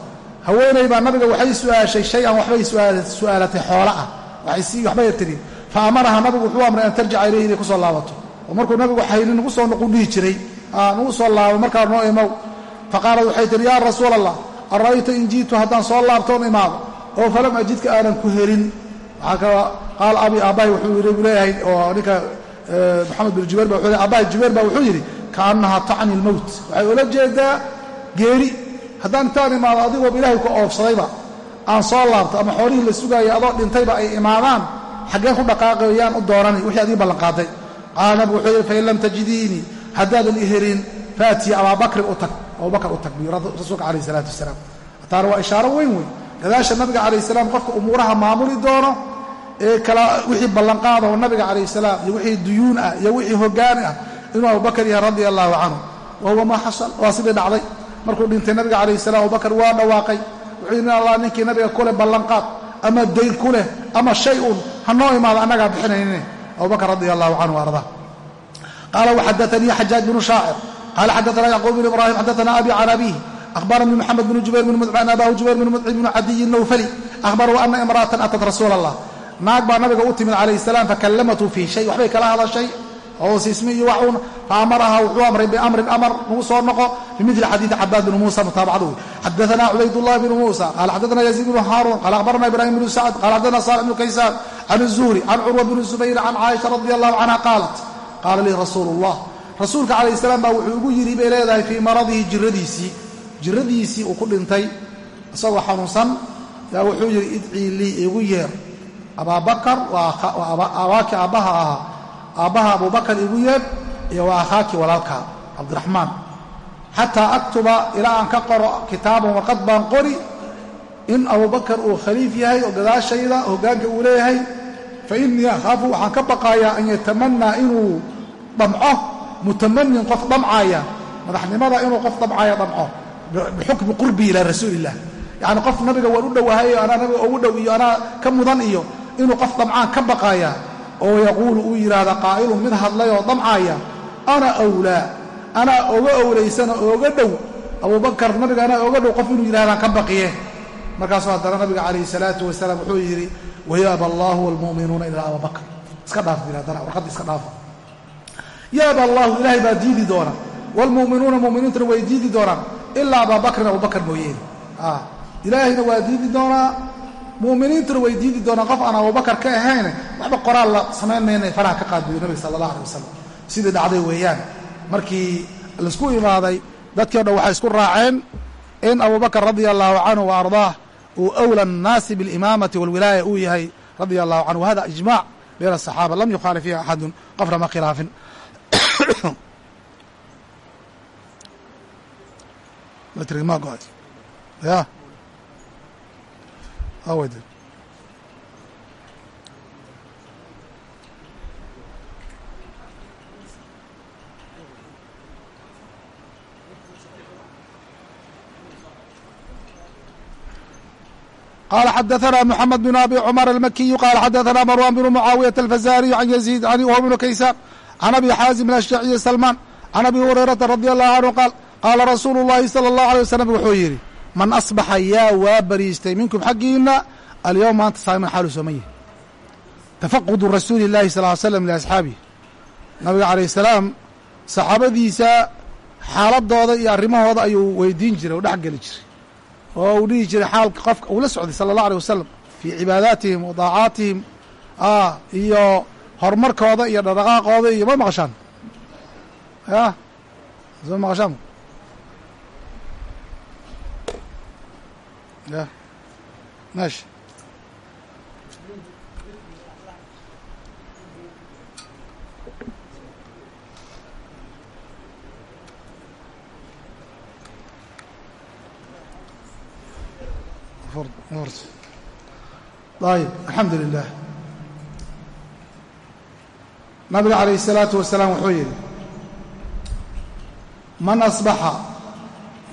haweeney baa nabiga waxay su'aashay shay an waxbay su'aalatay xoola ah. Waxbay tiri fa amaraha nabigu wuxuu amray an tarjica ilayhi inay ku soo laabato. Oo markuu nabigu hayni nagu soo noqu dhihi jiray nagu soo laabo markaa noo imow. Faqaalat waxay tihi yaa rasuula allah ara'ayta in ji'tu haddaan soo laabtoon imaado? Oo falam ajidka aanan ku helin. Qaal abi aabbahay wuxuu yidhi leeyahay oo ninka moxamed bin jubayr ba wuxuu aabbahay jubayr baa wuxuu yidhi kaannaha tacni lmowt waxay ula jeedaa geeri haddaan intaan imaado adigooba ilaahay ku oofsadayba aan soo laabto ama xoolihii la sugaayay adoo dhintayba ay imaadaan xaggeen ku dhaqaaqayaan u doonani wixii adii ballanqaaday qaala wuxuu yidhi fain lam tajidiinii haddaadan i helin faatiya abaabakrin u tag abubakar u tag biyu rasuulka calayh isalaatu wasalaam. Taana waa ishaaro weyn weyn. Gadaasha nabiga calayh salaam qofka umuuraha maamuli doono ee kala wixii ballanqaada oo nabiga calayh salaam iyo wixii duyuun ah iyo wixii hoggaan ah inuu abubakar yahay radia allahu canhu. Wa maa xasal waa sidii dhacday. Markuu dhintay nabiga calayh salam abubakar waa dhawaaqay. Wuxuu yidhi allah ninkii nabiga ku leh ballanqaad ama dayn ku leh ama shay un ha noo imaado annagaa bixinayne abubakar radia allahu canhu ardaa qaala waxadaanii xajaaj bnu shaacir qaala xadaana yacquub bn ibrahim xadaana abi can abihi ahbaranii moxamed bnu jubayr bn mudcin abahu jubayr bn mudcin bnu cadiyi nowfali ahbaruu ana imra'atan atat rasuula allah naag baa nabiga u timid calayh salaam fakallamatu fii shay waxbay kala hadashay oo siismi iyo waxuun faamaraha wuxuu amray biamrin amar nagu soo noqo bimili xadiidi cabaad bni muusa mutaabacadu xadaana cubaydullahi bnu muusa qala xadaana yaziid bnu haaruun qala akhbarana ibrahim bnu sacd qala xadaana salix bnu kaysaan can الzuhri can curwa bni zubayr can caaisha radi allahu canha qaalat qaala lii rasuulu اllah rasuulka calayh salaam baa wuxuu ugu yidhi bay leedahay fii maradihi jiradiisii jiradiisii uu ku dhintay isagoo xanuunsan. Yaa wuxuu yidhi idcii lii igu yeer. Abaabakar waa abaaki aabbaha ahaa. Aabbaha abubakar igu yeer iyo waa akhaaki walaalkaa cabdiraxmaan. Xataa aktuba ilaa aan ka qoro kitaaban warqad baan qori in abubakar uu khaliif yahay oo gadaashayda hoggaanka uu leeyahay fa innii akhaafu waxaan ka baqaayaa an yatamannaa inuu dhamco mutamanin qof dhamcaaya madaxnimada inuu qof dhamcaaya dhamco bixukmi qurbi ilaa rasuuliillah yacni qof nabiga waan u dhowahay anaa nabiga ugu dhow iyo anaa ka mudan iyo inuu qof damcaan ka baqaaya oo yaquulu uu yidhaahda qaa'ilun mid hadlayoo damcaaya ana awlaa anaa oga owlaysana ooga dhow abubakar nabiga anaa oga dhow qof inuu yidhahdaan ka baqiye markaasuu haddana nabiga calayhi salaatu wasalaam wuxuu yidhi wayaaba allaahu walmu'minuuna ilaa abubakar iska dhaaf bir haddana warqadda iska dhaafa yaaba allaahu ilaahay baa diidi doona waalmu'minuuna mu'miniintuna way diidi doonaan ilaa abaabakrin abubakar mooyeene ilaahayna waa diidi doonaa mu'miniintuna way diidi doonaan qof aan abubakar ka ahayne waxba qoraal la samayn mayna faraha ka qaad buyu nabiga sala allah alay wasalam sidii dhacday weeyaan markii la isku imaaday dadkii o dhan waxay isku raaceen in abubakar radia allahu canhu wa uu awla annaasi bilimaamati walwilaaya uu yahay radia allahu canhu wahada ijmac bayna asaxaaba lam yukhaalif fiiha axadun qofna ma khilaafin. Ya? Awd qala xadaثna mحamed بن abi cmر الmakiyu qala xadaثna marwan بن mucaawiyaة الfazariي can yaزيid wh بn kaysaan can abi xaazim الأshjaciي salman can abi hurayrata radي الlahu canhu qaal qaala rasuulu الlahi salى الlahu عalيه waslm wuxuu yidhi man asbaxa yaa waa bariistay minkum xaggiina alyowm maanta saa'iman xaalu sooman yahay tafaqudu rasuuli اllahi sal ly slam liasxaabihi nabiga calayh salaam saxaabadiisa xaaladooda iyo arrimahooda ayuu weydiin jiray oo dhex geli jiray oo uu dhihi jiray xaalka qofka uu la socday sala allah aleh wasalam fii cibaadaatihim wa daacaatihim ah, iyo horumarkooda iyo dhadhaqaaqooda iyo ma maqashaan? Ya? Sma maqashaan? Ya? Mash ayb alxamdu lilah nabiga calayh الsalaatu wasalaam wuxuu yidhi man asbaxa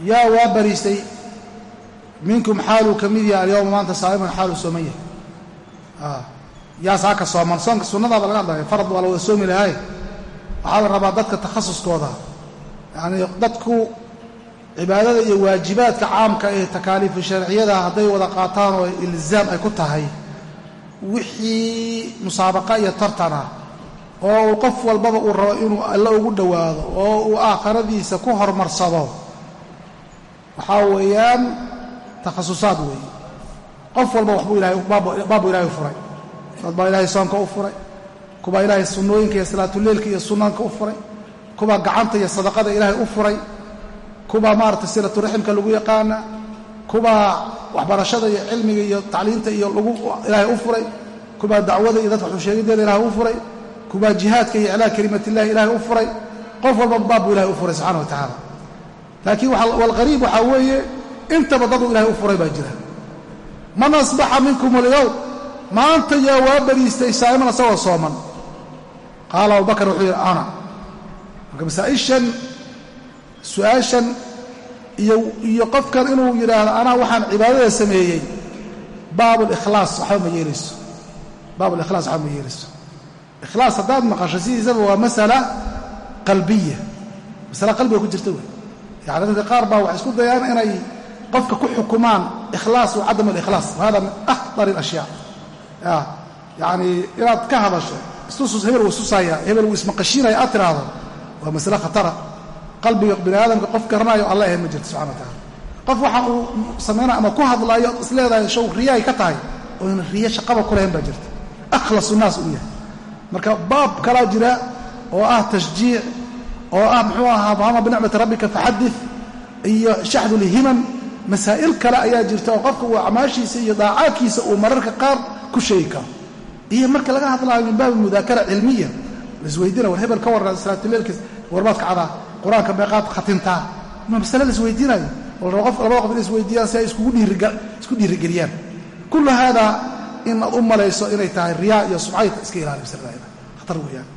yaa waa bariistay minkum xaaluu ka mid yahay alyowma maanta saa'iman xaaluu sooman yahay. Yaa saaka sooman. Soonka sunnadaaba laga hadlaya farad waa la wada soomi lahay waxaa la rabaa dadka takhasuskooda yacnii dadku cibaadada iyo waajibaadka caamka ee takaaliifu sharciyada hadday wada qaataan oo ilzaam ay ku tahay wixii musaabaqa iyo tartana oo uu qof walbaba uu rabo inuu alle ugu dhowaado oo uu aakhiradiisa ku horumarsado waxaa weeyaan takhasusaad weeye qof walba waxbuu ilahay baabbuu ilaahay furay. Dad baa ilaahay soonka u furay. Kubaa ilaahay sunnooyinka iyo salaatuleilka iyo sunanka u furay. Kubaa gacanta iyo sadaqada ilaahay u furay kubaa maarata silaturaximka lagu yaqaana kubaa waxbarashada iyo cilmiga iyo tacliinta iyo lagu ilaahay u furay kubaa dacwada iyo dadka xusheegideeda ilaahay u furay kubaa jihaadka iyo iclaa kelimatillahi ilaahay u furay qof walba baabbuu ilahay u furay subxana wa tacaala. Laakiin walqariib waxaa weeye intaba daduu ilahay u furay baa jira. Man asbaxa minkum alyowm maanta yaa waa bariistay saa'iman asagoo sooman. Qaala abubakar wuxuu yidhi ana. Marka masaa'ishan su'aashan iyo qofkan inuu yidhaahdo anaa waxaan cibaadada sameeyey. Baabulikhlaas waxba ma yeelayso baabulikhlaas waxba ma yeelayso ikhlaas haddaad maqasho sidiisaba waa masala qalbiya. Masala qalbiga ku jirta wey yani dadka qaar baa waxay isku dayaan inay qofka ku xukumaan ikhlaas wa cadam alikhlaas. Wahada min akhdar alashyaa. Yani inaad ka hadasho istusus hebel wuu istusaaya hebel wuu ismaqashiinaya aad tiraahdo waa masale khatara qalbiga bini aadamka qof garanaayo alla ahayn ma jirto subxana wa taala. Qof waxa uu samaynaya ama ku hadlaayo is leedahay show riyaay ka tahay oo ina riyo shaqaba ku lahayn baa jirta. Akhlasu naas uu yahay. Marka baab kalaa jira oo ah tashjiic oo ah muxuu ahaa fahama binicmati rabbika faxadid iyo shaxdulhiman masaa'il kale ayaa jirta oo qofka uu acmaashiisa iyo daacaadkiisa uu mararka qaar ku sheegi karo. Iyo marka laga hadlaayo min baabi mudaakara cilmiya laisweydiina war hebel ka warran salaatuleilkiis warbaad kacdaa qur'aanka meeqaad khatintaa ma masale laisweydiinayo qof labada qof inay isweydiiyaan si ay isku dhiirigeliyaan kullu haadaa in aad u malayso inay tahay riyaa iyo subcayta iska ilaali masalada khatar weeyaan.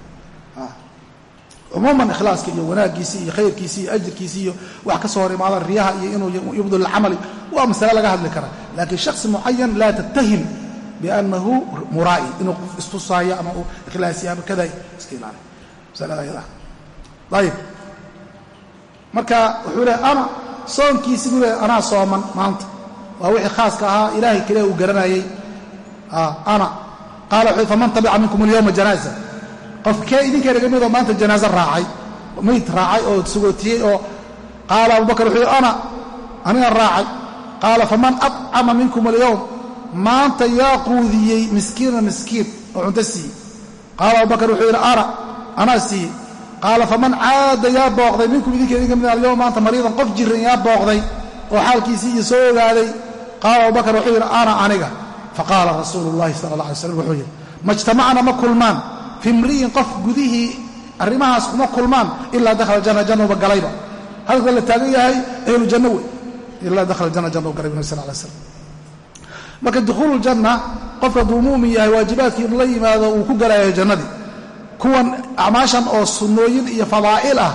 Cumuuman ikhlaaska iyo wanaaggiisii iyo khayrkiisii iyo ajirkiisii iyo wax ka soo hor imaadaan riyaha iyo inuu yubdul camali waa masale laga hadli karaa laakiin shaksi mucayan laa tattahim biannahu muraa'i inuu qof istusaayo ama uu ikhlaasiya ama kada iska ilaali masalada ayada. Ayib marka wuxuu leey ana soonkiisi buu leey anaa sooman maanta. Waa wixii khaaska ahaa ilaahay keliya uu garanayey ana qaala wuxuu faman tabica minkum alyowma janaaza. Qofkee idinka naga midoo maanta janaaso raacay mayd raacay oo sugootiyey oo qaala abubakar wuxuu yidhi ana aniga raacay. Qaala faman acama minkum alyowm maanta yaa quudiyey miskiina miskiin oo cunto siiyey qaala abubakar wuxuu yidhi ana anaa siiyey qaala faman caada yaa booqday minkum idinka idinka mid alyowm maanta mariidan qof jiran yaa booqday oo xaalkiisii iyo soo ogaaday. Qaala abubakar wuxuu yidhi ana aniga. Faqaala rasuulu llahi sala allah alay slam wuxuu yidhi majtamacna ma kulmaan fi imri'in qof gudihii arrimahaas kuma kulmaan ilaa dakhala janna jannauba galayba. Halka la taagan yahay ahlu janno wey ilaa dakhala janna janna u galay nabi sal alay slam marka dukhuulu ljanna qofka hadduu mu'min yahay waajibaadkii la yimaado uu ku galayahay jannadii kuwan acmaashan oo sunnooyin iyo fadaa'il ah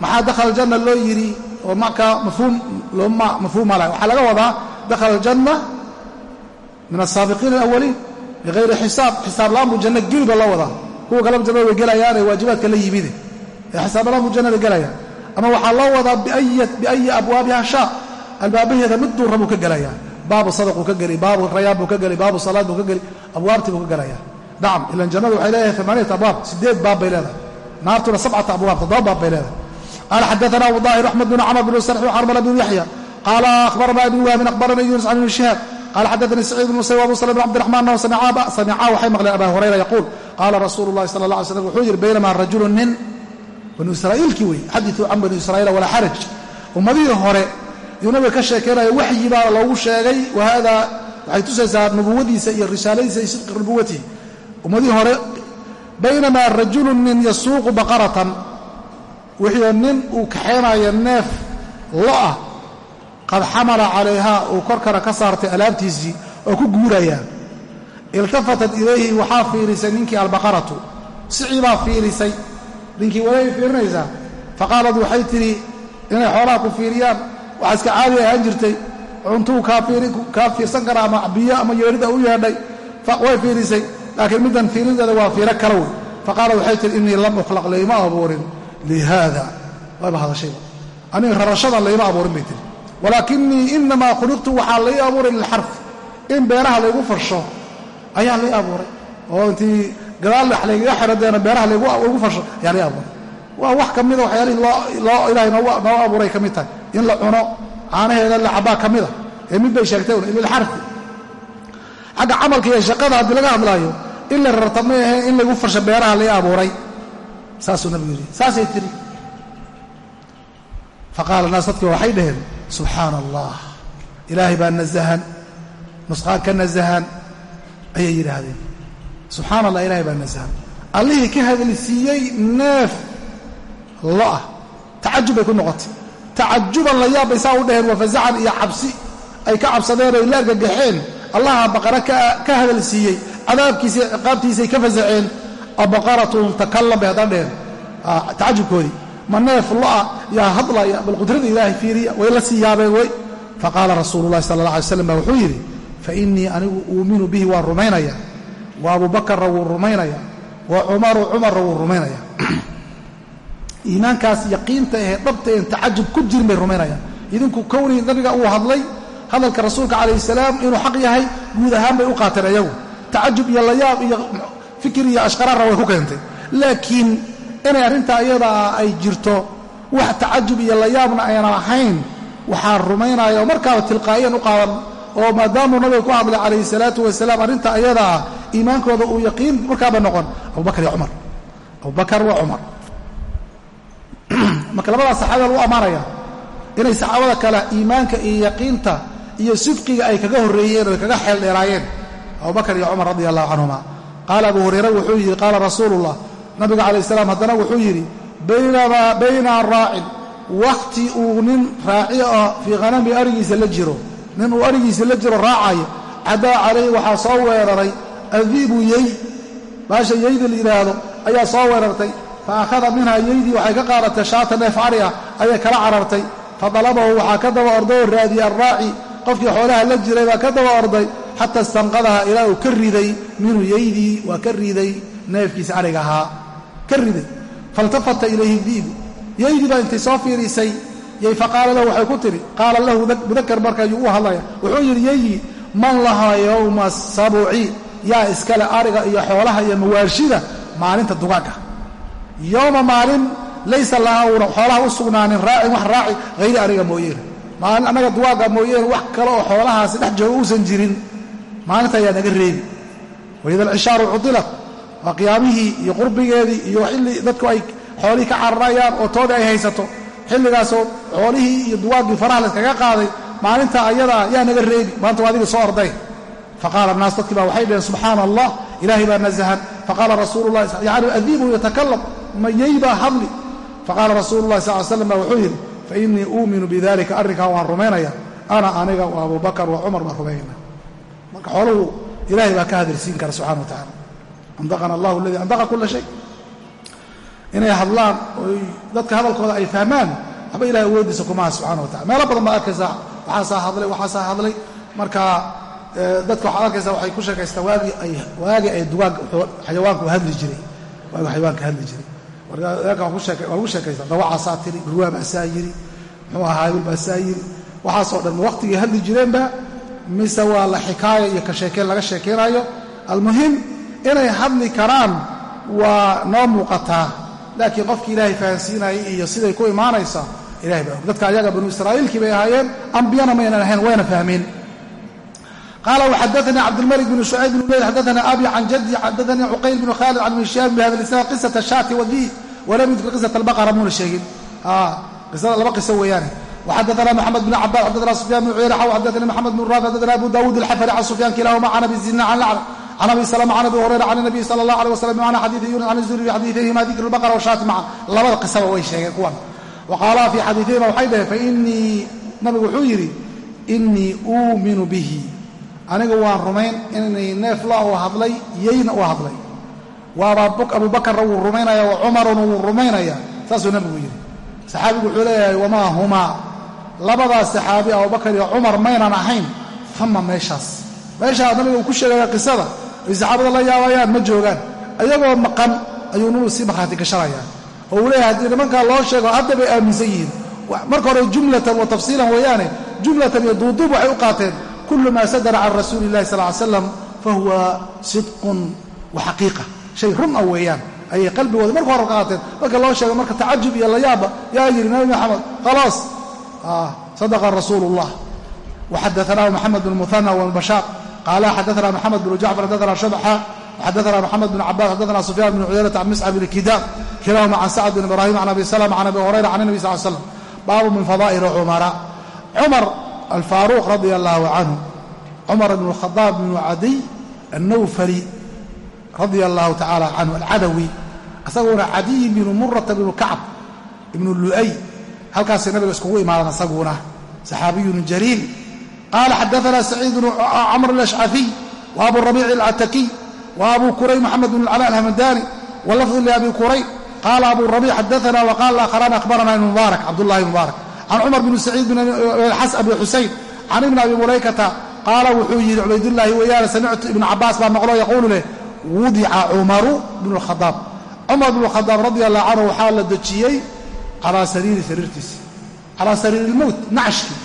maxaa dakhala janna loo yidhi? Oo markaa mafhuum looma mafhuuma lahay waxaa laga wadaa dakhala aljanna min asaabiqiina alawaliin bikayri xisaab. Xisaab la'aan buu janno geli ba loo wadaa. Kuwa kaleba jannada way gelayaanee waajibaadka la yimide ee xisaab la'aan buu jannada gelayaan ama waxaa loo wadaa biayi abwaabiha shaa albaabaheeda mid duurra ka gelayaa. Baabu sadaquu ka geli baabu rayaan buu ka geli baabu salaad buu ka geli abwaabtii buu ka gelayaa nacam ilan jannadu waxay leedahay amaaniyat abwaab sideed baab bay leedahay. Naartuna sabcata abwaab toddoba baab bay leedahay. Qaala xadaana abu daahir axmed bn camr bn sarx xarmala bn yaxya qaala akhbarana ibn wahbin akhbarana yunus can ibn shihaab qala xadaanii saciid bn musayb abu sal bn cabdiraxmaan anhu samicaa waxay maqleen aba hurayra yaquul. Qaala rasuulu llahi sala allah alay slam wuxuu yidhi baynamaa rajulu nin banu israa'iilkii wey xadituu can bani israa'iila walaa xaraj. Ummadihii hore yuu nabiga ka sheekeynaya waxyi baa loogu sheegay wahada waxay tusaysaa nubuwadiisa iyo risaaladiisa iyo sidqi nubuwatihi ummadihii hore baynamaa rajulu nin yasuuqu baqaratan wixii nin uu kaxaynayo neef lo'ah qad xamala calayhaa uu korkana ka saartay alaabtiisii oo ku guurayaa iltafatat ilayhi waxaa fiirisay ninkii albaqaratu. Sicii baa fiirisay. Ninkii walay fiirinaysaa? Faqaalad waxay tidhi inay xoolaha ku fiiriyaan. Waxaa iska caadi ahaan jirtay. Cuntuu kaa fiirsan kara ama biyo ama yeedhida u yeedhay. Way fiirisay laakiin middan fiirideeda waa fiiro kala wey faqaalad waxay tihi innii lam ukhlaq layma abuurin lihaada. Waaba hadashayba aniga rarashadan layma abuurin bay tiri walaakinii inamaa khuliqtu waxaa lai abuuray lilxarf. In beeraha laygu farsho ayaa lay abuuray. Oo intii gadaal lex laygaga xiradeena beeraha laygu farsho ayaa lay abuuray. Waa wax ka mida waxyaalihii loo ilaahay noo abuuray ka mid tahay. In la cuno caanaheeda la cabaa ka mida ee mid bay sheegtay lilxarfi xagga camalka iyo shaqada haddii laga hadlaayo in la rarta ma ahe in lagu farsho beeraha lay abuuray. Saasuu nabigu yidhi. Saasay tiri faqaala naas dadkii waxay dhaheen subxaana allah ilaahay baa nasahan nusqaan ka nasahan ayay yidhaahdeen. Subxaana allah ilahay baa nasahan allihii ka hadalsiiyey neef lo'ah. Tacajub bay ku noqotay. Tacajuban la yaab bay saa u dhaheen waa fasacan iyo cabsi. Ay ka cabsadeen oo ila argagaxeen allaha baqara ka hadalsiiyey cadaabkiisa ciqaabtiisay ka fasaceen abaqaratun takallam bay haddana dheheen tacajubkoodii. Ma neef lo'a yaa hadlaya bal qudrada ilaahay fiiriya way la sii yaabeen wey faqaala rasuulu llahi sala alay slam baa wuxuu yidhi fa innii anigu uuminu bihi waan rumaynaya. Wa abuubakarra wuu rumaynaya. Wa cumaru cumarra wuu rumaynaya. Iimaankaas yaqiinta ahee dhabta een tacajub ku jirin bay rumaynayaan. Idinku kownii nabiga uu hadlay hadalka rasuulka calayhi salaam inuu xaq yahay guud ahaan bay u qaateen ayagu tacajub iyo layaab iyo fikir iyo ashqaraarra way ku keentay. Laakiin inay arrintaa iyadaa ay jirto wax tacajub iyo layaabna aynan ahayn waxaa rumaynaya oo markaaba tilqaa'iyan u qaadan oo maadaamuu nabiga ku hadlay calayhi salaatu wasalaam arrinta ayadaa iimaankooda uu yaqiin markaaba noqon. Abubakar iyo cumar. Abubakar waa cumar. Marka labadaas saxaabada lagu ammaanaya inay saxaabada kale iimaanka iyo yaqiinta iyo sidqiga ay kaga horreeyeen oo ay kaga xeel abubakar iyo cumar radi allahu canhuma qaala abu hurayra wuxuu yidhi qaala rasuulullah nabiga calayh salaam haddana wuxuu yidhi bayna raacin wakhti uu nin raaci ah fii hanami arigiisa la jiro. Nin uu arigiisa la jiro raacayo cadaa calayhi waxaa soo weeraray adiibu yey baasha yeyda la yidhaahdo ayaa soo weerartay. Fa akhada minhaa yeydii waxay ka qaadatay shaata neef ari ah ayay kala carartay. Fa dalabahu waxaa ka daba orday oo raadiyey arraaci. Qofkii xoolaha la jiray baa ka daba orday xata istanqadaha ilaa uu ka riday minhu yeydii waa ka riday neefkiisa ariga ahaa ka riday. Faltafata ilayhi diibu. Yeydii baa intay soo fiirisay. Yay faqaala lahu waxay ku tidhi qaala lahu mudakar marka ayuu u hadlaya wuxuu yidhi yeydii man lahaa yowma sabuci yaa iskale ariga iyo xoolaha iyo mawaashida maalinta dugaagga. Yowma maalin laysa lahaa xoolaha u sugnaanin raacin wax raaci hayri ariga mooyeene. Maalin annaga dugaagga mooyeene wax kale oo xoolahaasi dhex jooga uusan jirin maalinta ayaa naga reebi waida alcishaaru cudilat waa qiyaamihii iyo qurbigeedii iyo xilli dadku ay xoolihii ka cararayaan oo toodii ay haysato. Xilligaasoo xoolihii iyo duwaaggii faraha layskaga qaaday maalinta ayadaa yaa naga reebi maanta waa adiga soo orday. Faqaala annaas dadkii baa waxay dhaheen subxaana allah ilaahay baa nasahan. Faqaala rasuulu llahi yacni adiibu yatakalam mayey baa hadli faqaala rasuulu llahi sal l slam baa wuxuu yidhi fa innii uuminu bidalika arrinkan waan rumaynaya ana aniga wa abubakar wa cumar baan rumaynayna marka xooluhu ilahay baa ka hadalsiin kara subxana wa tacala andaqana allahu aladii andaqa kula shay. Inay hadlaan oy dadka hadalkooda ay fahmaan waxba ilahay awoodiisa kumaha subxana wa tacala meelo badan baad arkaysaa waxaasaa hadlay waxaasaa hadlay. Marka dadka waxaad arkaysaa waxay ku sheekaystaan waagii ay waagii ay dugaag xayawaanku hadli jiray. Waagii xayawaanka hadli jiray. Waa lagu sheekaystaa dawacaasaa tiri ruwaa baasaa yiri muxuu ahaa habil baasaa yiri. Waxaasoo dhan waqtigii hadli jireenba mise waa la xikaaya iyo ka laga sheekaynayo almuhim inay hadli karaan waa noo muuqataa. Laakiin qofkii ilaahay fahansiinayay iyo siday ku imaanaysa ilahay baa og dadka ayaga banu israa'iilkii bay ahaayeen ambiyana maynan ahayn wayna fahmeen وxadثna mحamed بن cabاd xadثna سفyاn بن cuyayr xw xadثnي mحamed بن rاfi xadثna abu dawud الxfrي can سfyاn kilahuma can abi zina can lacr can abi slm can abi hurayra can النabiy slى الlaه عليه وsلم bmacna xadiiثi yunus can الzuri xadiiثayhima dikr الbaqra wshaati macan labada qisaba way sheegeen kuwan وqaala fii xadiiثihima waxay dhaheen fainii nabigu wuxuu yidhi inii uuminu bihi anigu waan rumayn inay neef la uu hadlay yeyna uu hadlay waaba abubakarna wuu rumaynaya wa cumaruna wuu rumaynaya saasuu nabigu yidhi saxaabigu wuxuu leeyahay wamaa humaa labadaas saxaabi abubakar iyo cumar maynan ahayn fama meeshaas. Meeshaa nabiga uu ku sheegaya qisada ay saxaabada la yaabayaan ma joogaan. Ayagoo maqan ayuu nabigu sii markhaati gashanaya oo uu leeyahay haddii nimankaa loo sheego hadda bay aaminsan yihiin. Marka hore jumlatan wa tafsiilan weeyaane jumlatan iyo duuduub waxay u qaateen kullu maa sadara can rasuuli illahi sal ly slam fahuwa sidqun wa xaqiiqa. Shay run ah weeyaan ayay qalbigooda marka hore qaateen. Marka loo sheego marka tacajub iyo layaaba yaa yidhi nabi maxamed khalaas sadaqa rasuulu llah waxadaanaa maxamed bn muhana wbashaar qaala xadaana maxamed bn jacfar xadaana shabxa xadaana maxamed bn cabaas xadaana sufyaan bn cuyaynata can miscab bn kidaam kilahuma can sacd bn ibrahim can abi salama can abi hurayra can nabi sal slam baabu min fadaa'ili cumara cumar alfaaruuq radia allahu canhu cumar bn khadaab bn cadiy annawfali radia allahu tacaala canhu alcadawi isaguna cadiy bnu murata bnu kacb ibnu lu'ay halkaasay nabiga iskugu imaadan isaguna saxaabiyun jaliil. Qaala xadaana saciid bnu camr alashcafiy wa abu rabiic alcatakiy wa abu kuray moxamed bn alcala alhamadani walafdu liabi kuray. Qaala abu rabiic xadaana waqala akharaan akhbarana ibn mubaarak cabdullahi mubaarak. Can cumar bn saciid abi xusayn can ibni abi mulaykata qaala wuxuu yidhi cubaydillaahi weeyaane samictu ibnu cabaas baa maqlo yaquulu leh wudica cumaru bnu khadaab cumar bnu khadaab radi allahu canhu waxaa la dejiyey calaa sariiri sariirtiisi calaa sariiri ilmowt naxashkii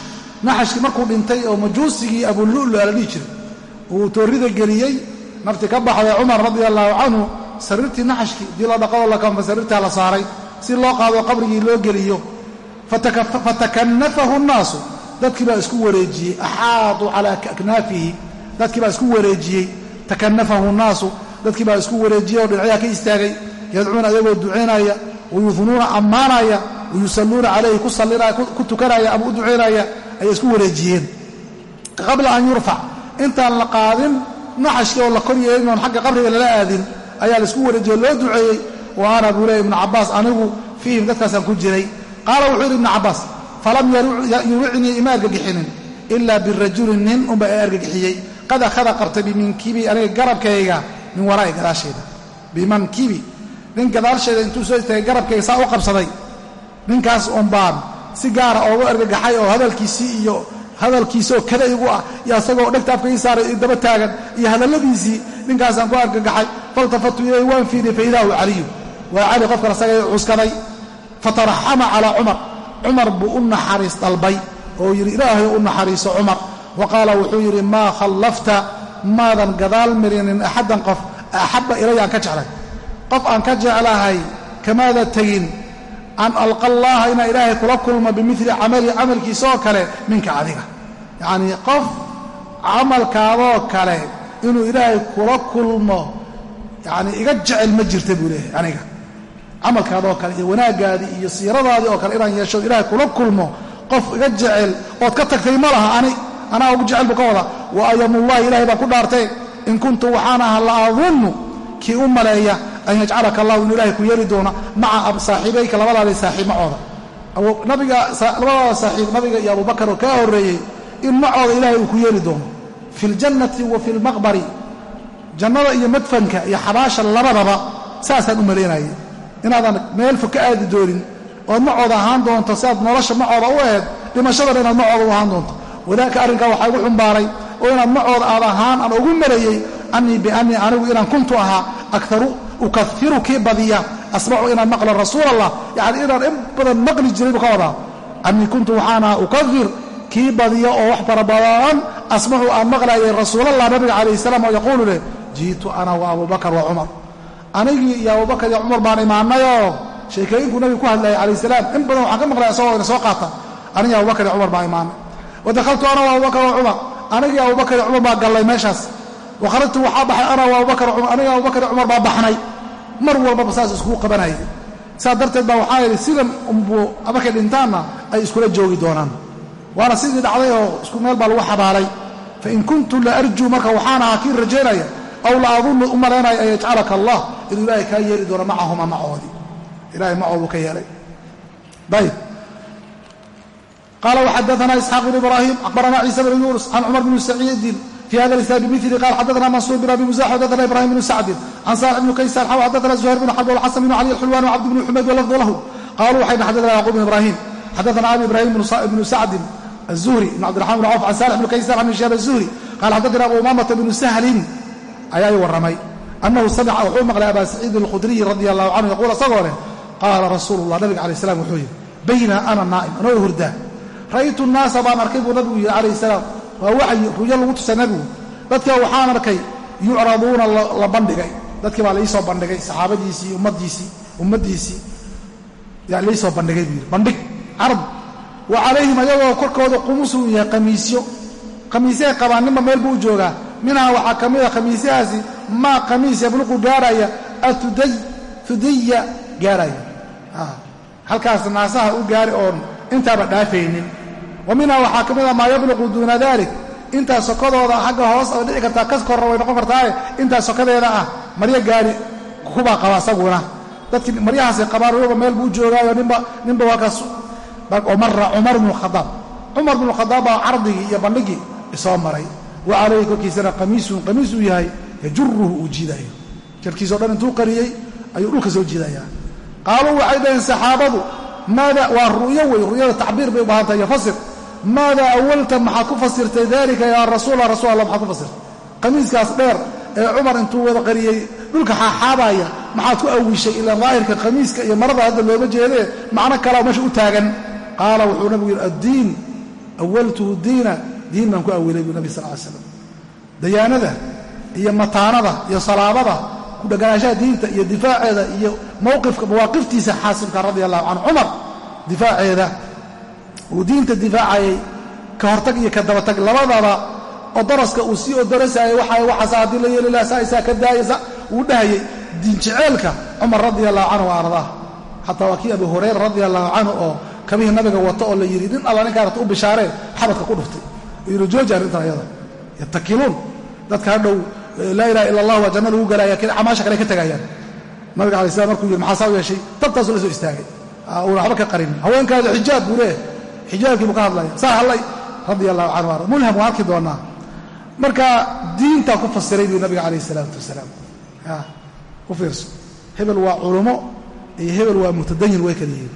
naxashkii markuu dhintay oo majuusigii abululu ala dhihi jiray uu toorrida geliyey nafti ka baxday cumar radia allahu canhu sariirtii naxashkii dii la dhaqadoo la kanfa sariirtaa la saaray. Si loo qaado qabrigii loo geliyo fatakanafahu nnaasu. Dadkii baa isku wareejiyey axaaduu calaa aknaafihi dadkii baa isku wareejiyey takanafahu nnaasu. Dadkii baa isku wareejiyey oo dhinacyaha ka istaagay yadcuuna ayagoo ducaynaya wayuhnuuna ammaanaya wayusalluuna calayhi ku tukanaya ama u ducaynaya ayay isku wareejiyeen qabla an yurfac intaan la qaadin naxashkii oo la kor yeelin oon xagga qabriga lala aadin ayaa la isku wareejiyey loo duceeyey wa ana buu leey ibnu cabbaas anigu fiihim dadkaasaan ku jiray qaala wuxuu yidhi ibnu cabbaas falam yuricnii ima argagixinin ilaa birajulin nin unba ee argagixiyey qad akhada qabtay biminkibi aniga garabkayga min waraa'i gadaashayda bimankibi nin gadaasheeda intuu soo istaagay garabkayga saa u qabsaday. Ninkaas unbaan si gaara oogu argagaxay oo hadalkiisii iyo hadalkiisaoo kada igu ah iyo asagoo dhegta afka ii saaray daba taagan iyo hadalladiisii ninkaasaan ku argagaxay. Faltafatu ilayhi waan fiiriyey faidaa hu caliyu. Waa cali qofkan asaga cuskaday. Fataraxama calaa cumar. Cumar buu u naxariis dalbay oo yidhi ilaahay u naxariiso cumar. Wa qaala wuxuu yidhi maa khallafta? Maadan gadaal marinin axaddan qof axabba ilaya aan ka jeclay qof aan ka jeclahay kamaada tegin? An alqa allaaha inaan ilaahay kula kulmo bimili camali camalkiisa oo kale minka adiga. Yacnii qof camalkaadoo kale inuu ilaahay kula kulmo yacnii iga jecel ma jirta buu leeyahay aniga. Camalkaadoo kale iyo wanaaggaadii iyo siiradaadii oo kale inaan yeesho ilaahay kula kulmo qof iga jecel ood ka tagtay ma laha ani anaa ugu jecel buu ka wada wa ayamullahi ilahay baan ku dhaartay in kuntu waxaan aha la adunnu kii u maleeya an yajcalaka allahu inuu ilahay ku yeeli doono maca saaxiibayka labadaada saaxiib macooda labadaada saaxiib nabiga iyo abubakar oo kaa horreeyey in macooda ilaahay uu ku yeeli doono. Fi ljannati wa fi lmaqbari jannada iyo madfanka iyo xabaasha labadaba saasaan u malaynayay inaadan meel fog ka aadi doonin ood macooda ahaan doonto si aad nolosha macooda u aheed dhimashadana inaad macooda u ahaan doonto. Wadaadka arrinkaa waxaa igu xumbaaray oo inaad macooda aad ahaan aan ugu maleeyey anii bianii anigu inaan kuntu ahaa akaru ukairu kii badiya asmacu inaan maqla rasuul allah yani inaan in badan maqli jiray buu ka wadaa. Anii kuntu waxaan ahaa ukair kii badiya oo wax fara badan asmacu aan maqlayay rasuulallah nabiga calayh salaam oo yaquulu leh jiitu ana wa abubakar wa cumar. Anigii iyo abubakar iyo cumar baan imaanayoo sheekooyinkuu nabiga ku hadlayay calayh salaam in badan waxaan ka maqlay asagoo ina soo qaata. Anigii abubakar iyo cumar baan imaanay. Wadakhaltu ana wa abubakar wa cumar. Anigii abubakar iyo cumar baa gallay meeshaas wakharajtu waxaa baxay ana aniga abubakar cumar baa baxnay mar walbaba saas iskugu qabanaya saas darteed baa waxaa yidhi sidan unbuu markay dhintaanna ay iskula joogi doonaan waana sidii dhacday oo isku meel baa lagu xabaalay fain kuntu la arjuu marka waxaan ahaa kii rajaynaya aw la adunnu u malaynaya an yajcalaka allah inuu ilaahay kaa yeeli doono macahumaa macoodii ilahay macooduu ka yeelay ayb qaala waxadaana isxaaq bn ibraahim aqbarana ciisa bn yuunus can cumar bni saciidin fi hada isnaad bimili qaal xadana mansuur bin abi musax xadana ibrahim bnu sacdin can saalix bni kaysaan xaw xadana zuhayr bn xarb alxasan bn cali alxulwaan wcabd bni xumayd walafdu lahu qaaluu waxayna xadana yacquub bn ibrahim xadana abi ibrahim bnu sacdin azuhri bn cabdiraxman bn cawf can saalix bni kaysaan can hishaab azuhri qaal xadana abu umamata bnu sahlin ayaa warramay anahu samica wuxuu maqlay aba saciidin alkhudriyi radi allahu canhu yaquul asagoo leh qaala rasuulu llah nabiga calayi salam wuxuu yidhi bayna ana naa'im anoo hurda ra'aytu nnaasa baan arkay buu nabigu yidhi calayh salaam waa waxyi ruyo lagu tusa nabigu. Dadka waxaan arkay yucraduuna la bandhigay. Dadkii baa laii soo bandhigay saxaabadiisii ummadiisii ummaddiisii yaa laii bandhigay buu yidhi bandhig carab. Wa calayhim ayagoo korkooda qumusuu yahay qamiisyo khamiisyahay qabaan ninba meel buu u joogaa. Minhaa waxaa ka mid a khamiisyahaasi maa khamiis yabluqu gaaraya atuday tudaya gaaraya. Halkaas naasaha u gaari oon intaaba dhaafaynin wa minhaa waxaa ka mid a maa yabluqu duuna dalik intaa sokadooda xagga hoos oo dhici kartaa kas korra way noqon kartaaye. Intaa sokadeeda ah maryo gaari kubaa qaba asaguna. Dadkii maryahaasay qabaan waliba meel buu joogaayo ninba ninba waa kaas oo mara cumar bnu khadaab cumar bnu khadaab baa cardigii iyo bandhigii isoo maray. Wa calayhi korkiisana qamiisun qamiis uu yahay yajuruhu uu jiidayo jarkiisao dhan intuu qariyey ayuu dhulka soo jiidayaa qaaluu waxay dhaheen saxaabadu maada waa ru'yo wey ru'yada tacbiir bay u baahan tahay iyo fasir maada awalta maxaad ku fasirtay dalika yaa rasuula rasul allah maxaad ku fasirtay qamiiskaas dheer ee cumar intuu wada qariyey dhulka xaaxaabaya maxaad ku awishay ilaa daahirka khamiiska iyo marada hadda looma jeedee macno kalea meesha u taagan qaala wuxuu nabigu yidhi addiin awaltuhu diina diin baan ku awilay buu nabi sal ly slam dayaanada iyo mataanada iyo salaabada ku dheganaashaha diinta iyo difaaceeda iyo mowqifka mawaaqiftiisa xaasimka radia allahu canhu cumar difaaceeda uu diinta difaacayay ka hortag iyo ka dabatag labadaba oo daraska uu sii odorasayay waxa waxaasa haddii la yeeli laha saa isaa ka daayasa uu dhahayay diin jeceelka cumar radia allahu canhu wa ardaah. Xataa waa abu hurayra radia allahu canhu oo kabihii nabiga wato oo la yidhi nin alla ninkaanata u bishaareen xabadka ku dhuftay. Yidhi jooji arrintan ayada yatakiluun dadka hadhow laa ilaha ila allah waa janna lagu galaya camaasha kale ka tegayaan nabiga alay slam markuu yidhi maxaa saa yeeshay? Tabtaasuu la soo istaagay. Uuna waxba ka qarin haweenkaada xijaab buu leeyahay xijaabkii buu ka hadlaya. Saa hallay radia allahu canhu arda. Mulham waan arki doonaa. Marka diintaa ku fasiray buu nabiga calayh isalaatu wasalaam. Ku fiirso. Hebel waa culumo iyo hebel waa mutadayin way kala yihiin.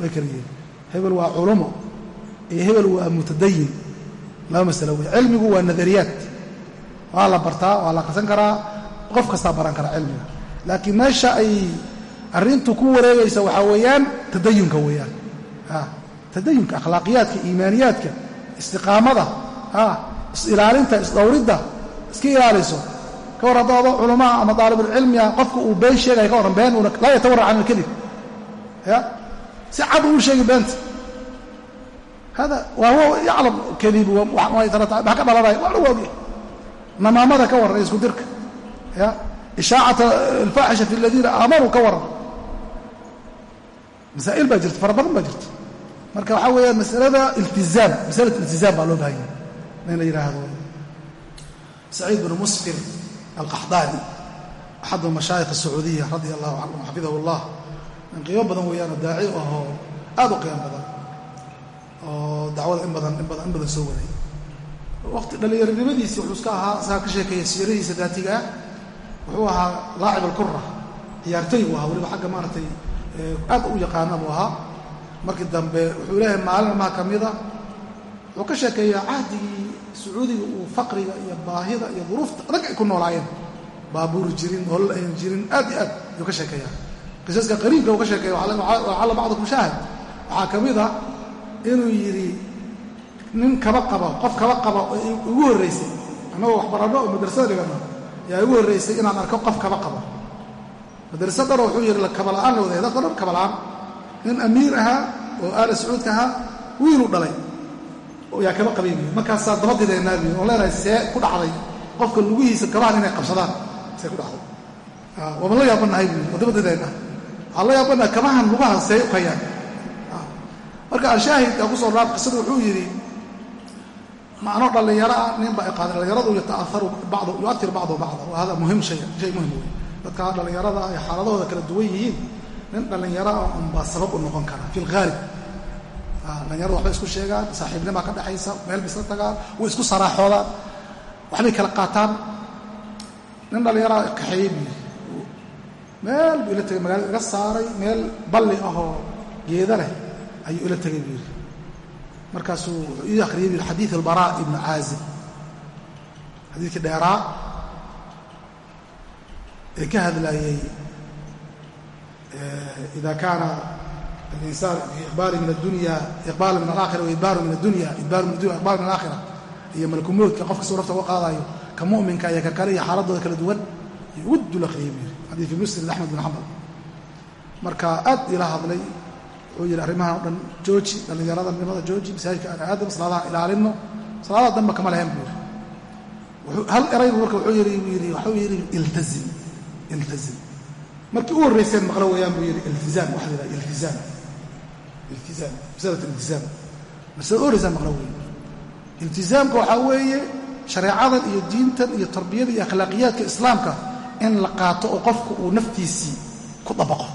Way kala yihiin. Hebel waa culumo iyo hebel waa mutadayin laba masalo wey cilmigu waa nadariyaad. Waa la bartaa waa la aqrisan karaa qof kastaa baran kara cilmiga. Laakiin meesha ay arrintu ku wareegaysa waxaa weeyaan tadayunka weeyaan tadayunka akhlaaqiyaadka iimaaniyaadka istiqaamada is-ilaalinta isdhowridda iska ilaaliso. Ka war haddaado culamaha ama daalibulcilmiga qofka uu been sheegaya ka warran been laa yatawarar can ilkadib ya? Si cad uu sheegi beenta. Hada waa huwa yaclam kadibu maxaa ka dhalanaya waa lagu ogyahay namaamada ka warran isku dirka. Ya? Ishaacata alfaaxisha fi aladiina aamaruu ka warran masaa'il baa jirta fara badan baa jirta marka waxaa weeyaan masalada iltizaam masalat iltizaam baa loo baahan yahay in la yidhaahdo saciid bnu musfir alqaxdaani axadu mashaayikh asacuudiya radia allahu canhu xafidahu allah in qiimo badan weeyaanoo daaci ahoo aad u qiimo badan oo dacwada in badan in badan in badan soo waday. Waqti dhallinyaronimadiisii wuxuu iska ahaa isagaa ka sheekeeya siiradiisa daatiga ah wuxuu ahaa laacib alqura ciyaartoy buu ahaa weliba xagga maaragtay aad u yaqaana buu ahaa markii dambe wuxuu leeyahay maalin maha ka mida? Wuxuu ka sheekeeyaa cahdigii sacuudiga uu faqriga iyo baahida iyo duruufta adag ay ku noolaayeen. Baabuur jirin holol ayn jirin aad iyo aad ayuu ka sheekeeyaa. Qisaska qariibka uu ka sheekeeya waxalla bacdukum shaahid waxaa ka mid a inuu yidhi nin kaba qaba qof kaba qaba oo igu horraysay annagoo waxbaranno oo madrasada dhigano yaa igu horraysay inaan arko qof kaba qaba madrasadana wuxuu yidhi kabala'aan la wadaya dadka dhan kabala'aan. Nin amiir ahaa oo aala sacuudka ahaa wiiluu dhalay. Yaa kaba qabaybi markaasaa dabadideennaabi oon leenahay see ku dhacday. Qofka lugihiisa kabahan inay qabsadaan see ku dhacday. Waaban la yaabanahay buui oo dabadideenna waxaan la yaabanahay kabahan lugaha see u kayaan marka ashaahidka ku soo dhaaf qisadu wuxuu yidhi macno dhallinyaro ah nin baa iqaaday dhallinyaradu yata'aharu bacdu yu'atir bacduhu bacda. Hada muhiim shay shay muhiim wey dadka dhallinyarada ay xaaladahooda kala duwan yihiin nin dhallinyaro ah unbaa sabab u noqon kara fi lghaalib dhallinyarada waxbay isku sheegaan saaxiibnimaa ka dhexaysa meel bay isla tagaan way isku saraaxoodaan waxbay kala qaataan. Nin dhallinyaraa kaxeeyey buu yidhi meel buu ila tegay magaalada iga saaray meel balli ahoo geeda leh ayuu ila tegay buu yidhi. Markaasuu wuxuu ii akhriyay buu yidhi xadiid albaraa ibnu caazib. Xadiidkii dheeraa ee ka hadlaayey ida kaana alinsaan iqbaali min adunya iqbaali min alaakhira wa idbaaru min adunya idbaaru min adunya iqbaal min alaakhira iyo malkumowdka qof kastoo nafta uga qaadayo ka mu'minka iyo ka kale iyo xaaladooda kala duwan iyo ugu dulaqeeyey buu yidhi xadiid fi muslim axmed bin xambal marka aad ila hadlay wuxuu yidhi arrimahan o dhan jooji dhallinyarada nimada jooji masaajidka aadam salaadaha ilaalinno salaadaha danba kama lehen buu yidhi hal eraybu marka wuxuu yidhi waxuu yidhi iltazim iltazim markii u horrayseen maqlo weeyaan buu yidhi iltizaam waxa la yidhaha iltizaam iltizaam masalat iltizaam masalada u horraysaan maqlo weeye iltizaamka waxaa weeye shareecadan iyo diintan iyo tarbiyada iyo akhlaaqiyaadka islaamka in la qaato oo qofku uu naftiisii ku dabaqo.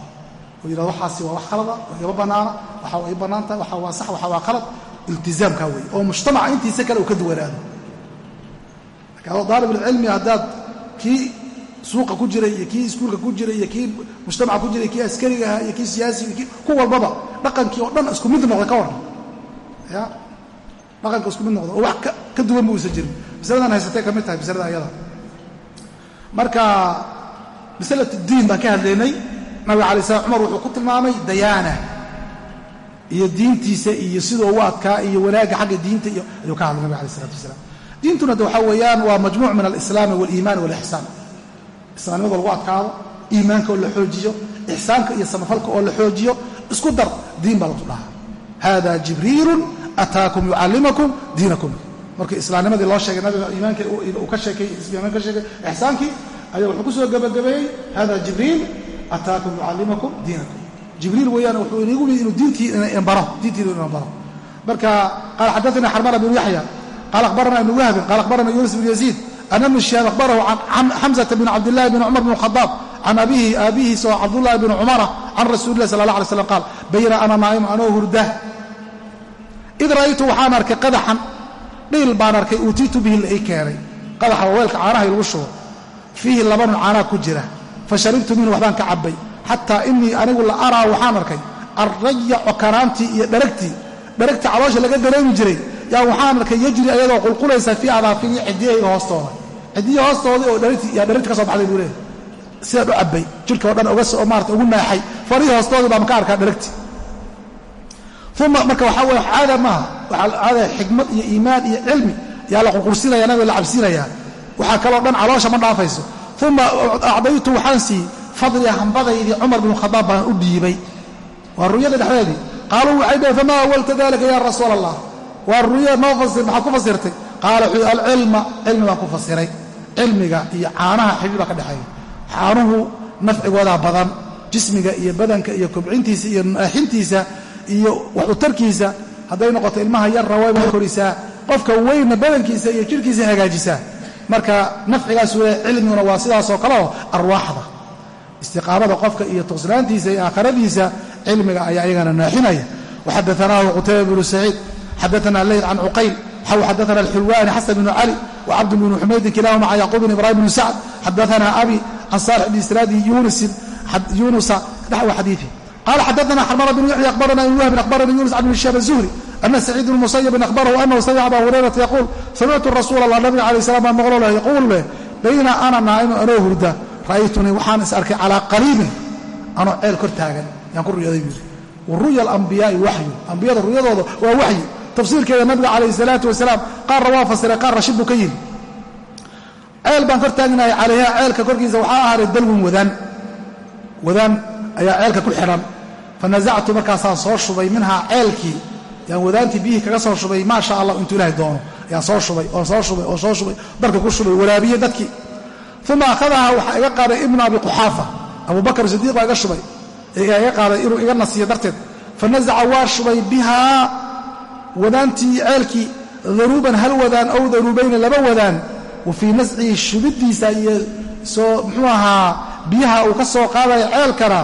Oo yidhahdo waxaasi waa wax khalada igama bannaana waxa waa ii tahay waxa waa sax waxa waa khalad. Iltizaamkaa weeye oo mujtamaca intiisa kale uu ka duwanaado. Marka adoo daalibulcilmi haddaad kii suuqa ku jiray iyo kii iskuulka ku jiray iyo kii mujtamaca ku jiray kii askariga ahaa iyo kii siyaasiga kii ku walbaba dhaqankii oo dhan isku mid noqda ka warran. Ya? Dhaqanka isku mid noqda oo wax ka duwan ba uusan jirin. Masaladan haysatay ka mid tahay masalada ayada. Marka masalat diin baan ka hadlaynay. Nabiga alay slam cumar wuxuu ku tilmaamay dayaana. Iyo diintiisa iyo sidoo u adkaa iyo wanaagga xagga diinta iyo ayuu ka hadlay nabig alay isalatu wasalaam diintuna de waxaa weeyaan waa majmuuc min alislaami waliimaani walixsaan islaamnimada lagu adkaado iimaanka oo la xoojiyo ixsaanka iyo samafalka oo la xoojiyo isku dar diin baa lagu dhahaa. Hada jibriilun ataakum yucallimakum diinakum. Markii islaamnimadii loo sheegay nabiga iimaanka uu ka sheekay iimaan ka sheegay ixsaankii ayaa wuxuu ku soo gabagabeeyey hada jibriil ataakum yucallimakum diinakum. Jibriil weeyaan wuxuu inigu yimid inuu diintii baro diintiina ina baro. Marka qaala xadaثana xarmana bnu yaxya qaala akhbarana ibnu wahbin qaala akhbarana yuunus bn yaziid ana bn shihaab akhbarahu can xamزata bn cabdillahi bn cumar bn khadaab can abihi aabihiis oo cabdullahi bn cumara can rasuuli lah sala اlah alay slam qaal bayna ana naa'imu anoo hurda id ra'aytu waxaan arkay qadaxan dhiil baan arkay uutiitu bihi la ii keenay qadaxa waa weelka caanaha lagu shubo fiihi labanun caanaa ku jira fasharibtu minhu waxbaan ka cabbay xataa inii anigu la araa waxaan arkay arraya cokanaantii iyo dharagtii dharagtii caloosha laga dareemi jiray yaa waxaan arkay yajri ayadoo cidiya hoostoodii oo yaa dharagti ka soo baxday buu leehay sidaan u cabbay jidhka o dhan oga maarata ugu naaxay farihii hoostoodii baan ka arkaa dharagtii uma marka waxaa weye caada maaha caada xikmad iyo iimaan iyo cilmi. Yaa la qurqursinaya nabiga la cabsiinayaa waxaa kaloo dhan caloosha ma dhaafayso. Uma acdaytu waxaan siiyey fadliga hambadaydii cumar binu khadaab baan u dhiibay. Waa ruyada dhexdeedii. Qaaluu waxay dhaheen famaa awalta dalika ya rasuula allah waa ruya noo fasir maxaad ku fasirtay qaala wuxuu alcilma cilmi baan ku fasiray. Cilmiga iyo caanaha xidhiir baa ka dhexeeya. Caanuhu nafcigoodaa badan jismiga iyo badanka iyo kobcintiisa iyo naaxintiisa iyo wax utarkiisa hadday noqoto ilmaha yarra wayba korisaa qofka weynna badankiisa iyo jidhkiisa hagaajisaa. Marka nafcigaasuu le cilmiguna waa sidaasoo kale oo arwaaxda. Istiqaamada qofka iyo toosnaantiisa iyo aakhiradiisa cilmiga ayaa iyagana naaxinaya. Waxadaanaahu qutayba bnu saciid xadaana leyl can cuqayl xaw xadaana alxulwaani xasan bnu cali wcabd bnu xumaydin kilahuma can yacquub bn ibrahim bn sacd xadaana abi can saalix biisnaadi yunusa naxwa xadiiثi qala xadaana xarmana bn yaxya akhbarana ibn wahbin akhbarani yunus can bn shihab azuhri ana saciid bn musayibin akhbarahu anahu samica aba hurayrata yaquul samictu rasuula allah nabiga alay salam baa maqlo leh yaquul leh bayna ana naa'imu anoo hurda ra'aytunii waxaan is arkay calaa qaliibin anoo ceel kor taagan yaan ku ruyaday buu yidhi waruya alambiyaai waxyu ambiyada ruyadooda waa waxyi tafsiirkeeda nabiga calayhi salaatu wasalaam qaarna waa fasiray qaarna shib buu ka yidhi ceel baan kor taagnahay calayha ceelka korkiisa waxaa ahaaday dalwin wadaan. Wadaan ayaa ceelka ku xidhan fa markaasaan soo shubay minhaa ceelkii. Yaan wadaantii biyihii kaga soo shubay maa sha allah intuu ilaahay doono. Ayaan soo shubay oo soo shubay oo soo shubay darka ku shubay waraabiye dadkii. Uma akhadaha waxaa iga qaaday ibnu abi quxaafa. Abubakar sidiiq baa iga shubay. Iga qaaday inuu iga nasiyo darteed. Fa nasaca waa shubay bihaa wadaantii ceelkii danuuban hal wadaan ow danuubayni laba wadaan wa fii nascihi shubiddiisa iyo soo muxuu ahaa biyaha uu ka soo qaadaya ceelkana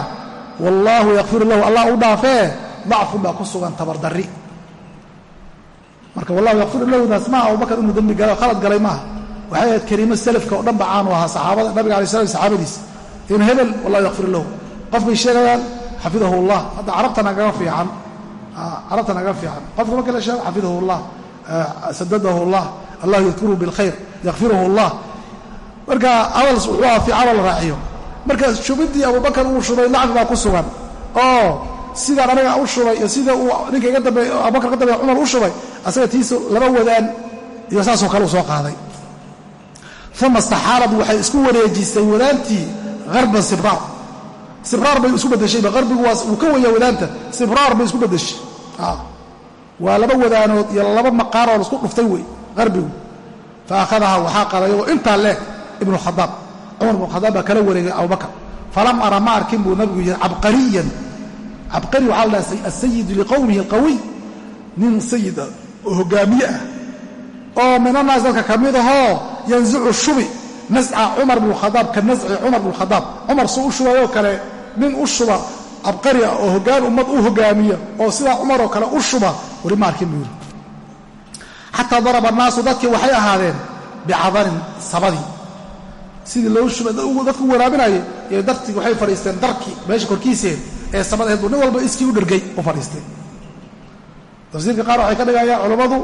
wallaahu yakfiru lahu allah u dhaafee dacfun baa ku sugan tabardarri marka wallahu yakfiru lahudaas maaha abubakar inuu dembi gala khalad galay maaha. Waxay ahayd kariimo salafka oo dhan ba caanu ahaa saxaabada nabiga alay slam saxaabadiisa in hebel wallahu yakfiru lahu. Qof bay sheegayaan xafidahu allah hadda carabta nagaga fiican carabta nagaga fiican. Qofka marka la sheego xafidahu allah sadadahu allah allah yadkuruhu bilkhayr yakfiruhu allah marka abal wuxuu aha fiican oo la raaciyo. Marka shubidii abubakar uu shubay lacfi baa ku sugan. Oo sidaan anaga u shubay iyo sida uu ninka iga dambeey abubakar ka dambeeya cumar u shubay asaga tiisu laba wadaan iyo saasoo kale uu soo qaaday. Uma istaxaalad waxay isku wareejisay wadaantii harban sibraar sibraar bay isku bedeshayba qarbigu wuu ka waya wadaanta sibraar bay isku bedeshay waa laba wadaanood iyo laba maqaaroo la isku dhuftay wey qarbigu. Fa akhadaha waxaa qaadayagoo intaa leeg ibnu khadaab cumar ibnu khadaab baa kala wareegay abubakar. Falam ara ma arkin buu nabigu yihi cabqariyan cabqari waxaa la dhaha asayidu liqowmihi alqawiy nin sayid ah oo hogaamiye ah. Oo minanaas dadka ka mid ahoo yanzicu shubi nasca cumar bnu khadaab ka nasci cumar bnu khadaab cumar suu u shubayoo kale nin u shuba cabqari ah oo hoggaan ummad u hogaamiya oo sidaa cumar oo kale u shuba weli ma arkin buu yidhi. Xataa daraba annaasu dadkii waxay ahaadeen bicadarin sabadii sidii loo shubay dadku waraabinayay ee dartii waxay fadhiisteen darkii meesha korkiiseen ee samadaheed buu nin walba iskii u dhergay u fadhiistay. Tafsiirka qaar waxay ka dhigayaan culammadu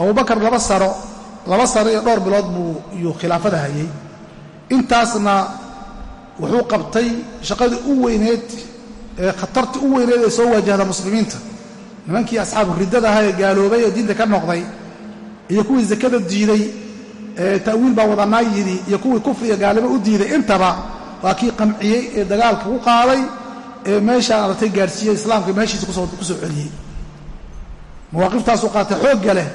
abubakar laba sano laba sano iyo dhowr bilood buu iyuu khilaafada hayay. Intaasna wuxuu qabtay shaqadii u weyneed ee khatartii u weyneed ee soo waajahda muslimiinta. Nimankii asxaabu riddada ahaa ee gaaloobay ee diinta ka noqday iyo kuwii zakada diiday ee ta'wiil baa wadanaa yidhi iyo kuwii kufriga gaalimo u diiday intaba waa kii qamciyey ee dagaalka ku qaaday ee meeshaan aragtay gaadhsiiyey islaamka meeshiisa ku soo celiyey. Mawaaqiftaasuu qaatay xoogga leh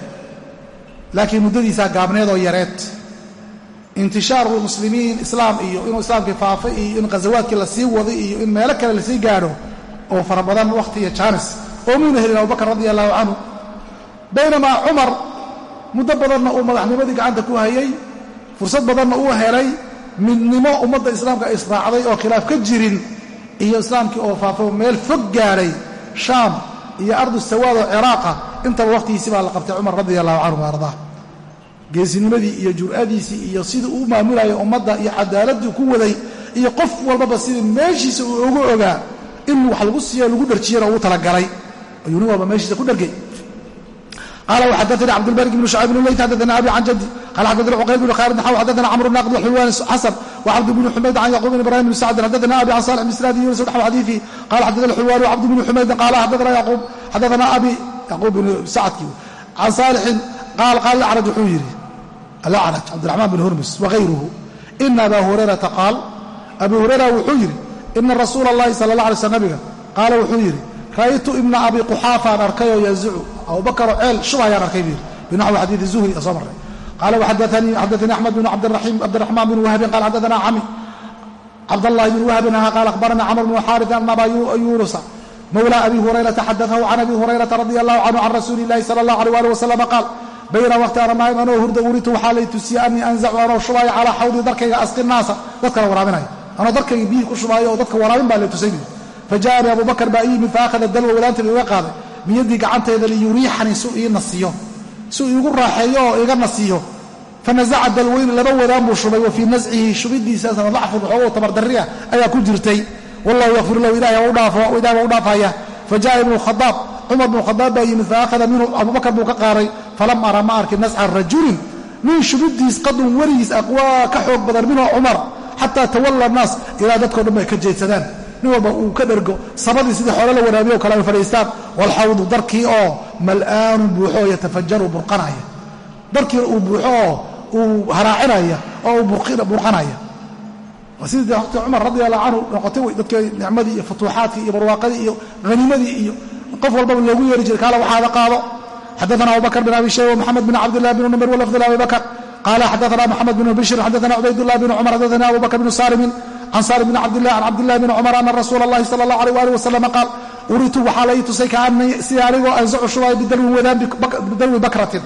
laakiin muddadiisaa gaabneed oo yareed. Intishaaru muslimiin islaam iyo inuu islaamkii faafay iyo in khasawaadkii la sii waday iyo in meelo kale la sii gaadho oo fara badan wakhti iyo jaanis oo muuna helin abubakar radi allahu canhu baynamaa cumar muddo badanna uu madaxnimadii gacanta ku hayay fursad badanna uu helay midnimo ummadda islaamka ay israacday oo khilaaf ka jirin iyo islaamkii oo faafay oo meel fog gaadhay shaam iyo ardu sawaad oo ciraaqa intaba wakhtigiisii baa la qabtay cumar radi allahu canhu ardaa. Geesinimadii iyo jur'adiisii iyo sidii uu maamulaya ummadda iyo cadaaladdii ku waday iyo qof walbaba sidii meeshiisa uu ugu ogaa in wax lagu siiyo lagu dharjiyana uu talagalay. Ayuu nin walba meeshiisa ku dhargay qala وxadثnي cبdالmلك بن شhعيب بن leyt xadثna أbي can jدي qala xadثna cqayl بن khالد xw xadثna cمر بن أqd وxulwan xasن وcبد بن xumayd can yعقوب بن ibrahim بن sacd xadثna أbي can صالح بن سناd yunس نxو xadيiثi qala xadثna xulwan وcبد بن xumaydin qala xadثna yعقوب xadثna abi yعقوب بن sacdki can صالحin qaal qaal الأcrج wuxuu yidhi alأcrج cabdالرحman بن hurmus وغayruhu إna aba hurayrata qaal abi hurayra wuxuu yidhi ina rasuula الlahi salى الlaه عlay sl nabiga qaala wuxuu yidhi ra'aytu ibna abi quxaafaan arkayoo yanzicu abubakaroo ceel shubayaan arkay buu yidhi binaxwi xadiidi zuhri ee soo marray. Qaala waxadaanii axmed bn cabdiraxmaan bn wahbin qaala xadaana cami. Cabdallahi bn wahbin aha qaala akhbarana camr bn xaarit an aba yunusa. Mawla abi hurayrata xadaahu can abi hurayrata radi allahu canhu can rasuuli illahi sala allah alيh ali wasalama qaal bayna waqti ana naa'im anoo hurda uritu waxaa lay tusiye anii anzacu anoo shubaayo calaa xawdi darkayga asqi naasa dadkala waraabinayo anoo darkayga biyihii ku shubaayo oo dadka waraabin baa lay tusay buu fajaanii abubakar baa ii yimid faakhada dalwa wadaantayda iga qaaday biyadii gacantayda liyuriixanii su ii nasiyo su iigu raaxeeyo oo iga nasiyo fanazaca dalweyni laba wadaan buu shubay wa fii nascihi shubidiisaasna dacfun waxoogo tabardarriah ayaa ku jirtay. Wallahu yakfir lahu ilahay waa u dhaafaya. Fajaءa ibnu khadaab cumar bnu khadaab baa yimid faakhada minhu abubakar buu ka qaaday falam ara ma arkin nasca rajulin nin shubidiis qadun werigiis aqwaa ka xoog badan minhu cumar xataa tawalla naas ilaa dadkao dhan ba ay ka jeedsadaan nin walba uu ka dhergo sabadii sidii xoolo la waraabiyo o kale ay fadhiistaan. Walxawdu darkii oo mal'aanu buuxo oo yatafajaru burqanaya. Darkii uu buuxo oo uu haraacinaya oo uu burqanaya. Sidii waqti cumar radi allahu canhu noqotay wey dadkii nicmadii iyo futuuxaadkii iyo barwaaqadii iyo hanimadii iyo qof walbaba loogu yeeri jiray kaala waxaada qaado. Xadaana abubakr bin abi shayba wmaxamed bin cabdilah bin numr walafd abi bakr qala xadaana moxamed bin bishir xadaana cubaydullah bin cumar xadaana abu bakr bin salimin can salim bn cabdilah can cabdillahi bni cumar ana rasuula allahi sala allah alيh ali wasalam qaal uritu waxaa lai tusay kaanii sida anigoo ansacu shubaayo bidalwin wadaan bidalwi bakratin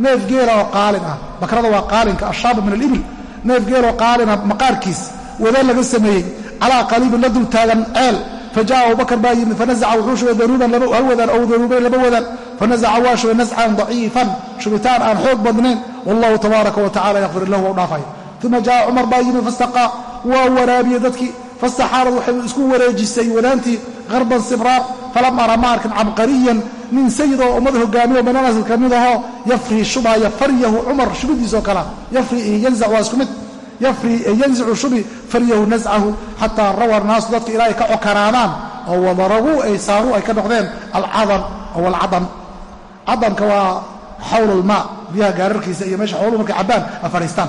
neef geela oo qaalin ah bakrada waa qaalinka ashaaba min alibil neef geel oo qaalina maqaarkiis wadaan laga sameeyey calaa qaliibin la dul taagan ceel fajaءa abubakr baa yimid fanazaca wuxuu shubay danuuban hal wadaan ow danuubayn laba wadaan fanazaca waa shubay nascan daciifan shubitaan aan xoog badnayn wallahu tabaaraka wa tacala yakfir lahu waa u dhaafaya uma jaءa cumar baa yimid fastaqaa waa waraabiyey dadkii fastaxaarad waxay isku wareejisay wadaantii qarban sibraar falam ara ma arkin cabqariyan nin sayid oo ummad hogaamiyo banaanas ka mid ahoo yafrii shubaya faryahu cumar shubidiisoo kalea yafri iyo yanzac waa isku mid yanzicu shubi faryahu nascahu xataa rawa naasu dadka ilaahay ka cokaraadaan oo wadarabuu ay saaruu ay ka noqdeen alcadan aw alcadan cadanka waa xawlulmaa biyaha gaararkiisa iyo meesha xooluhu markay cabbaan a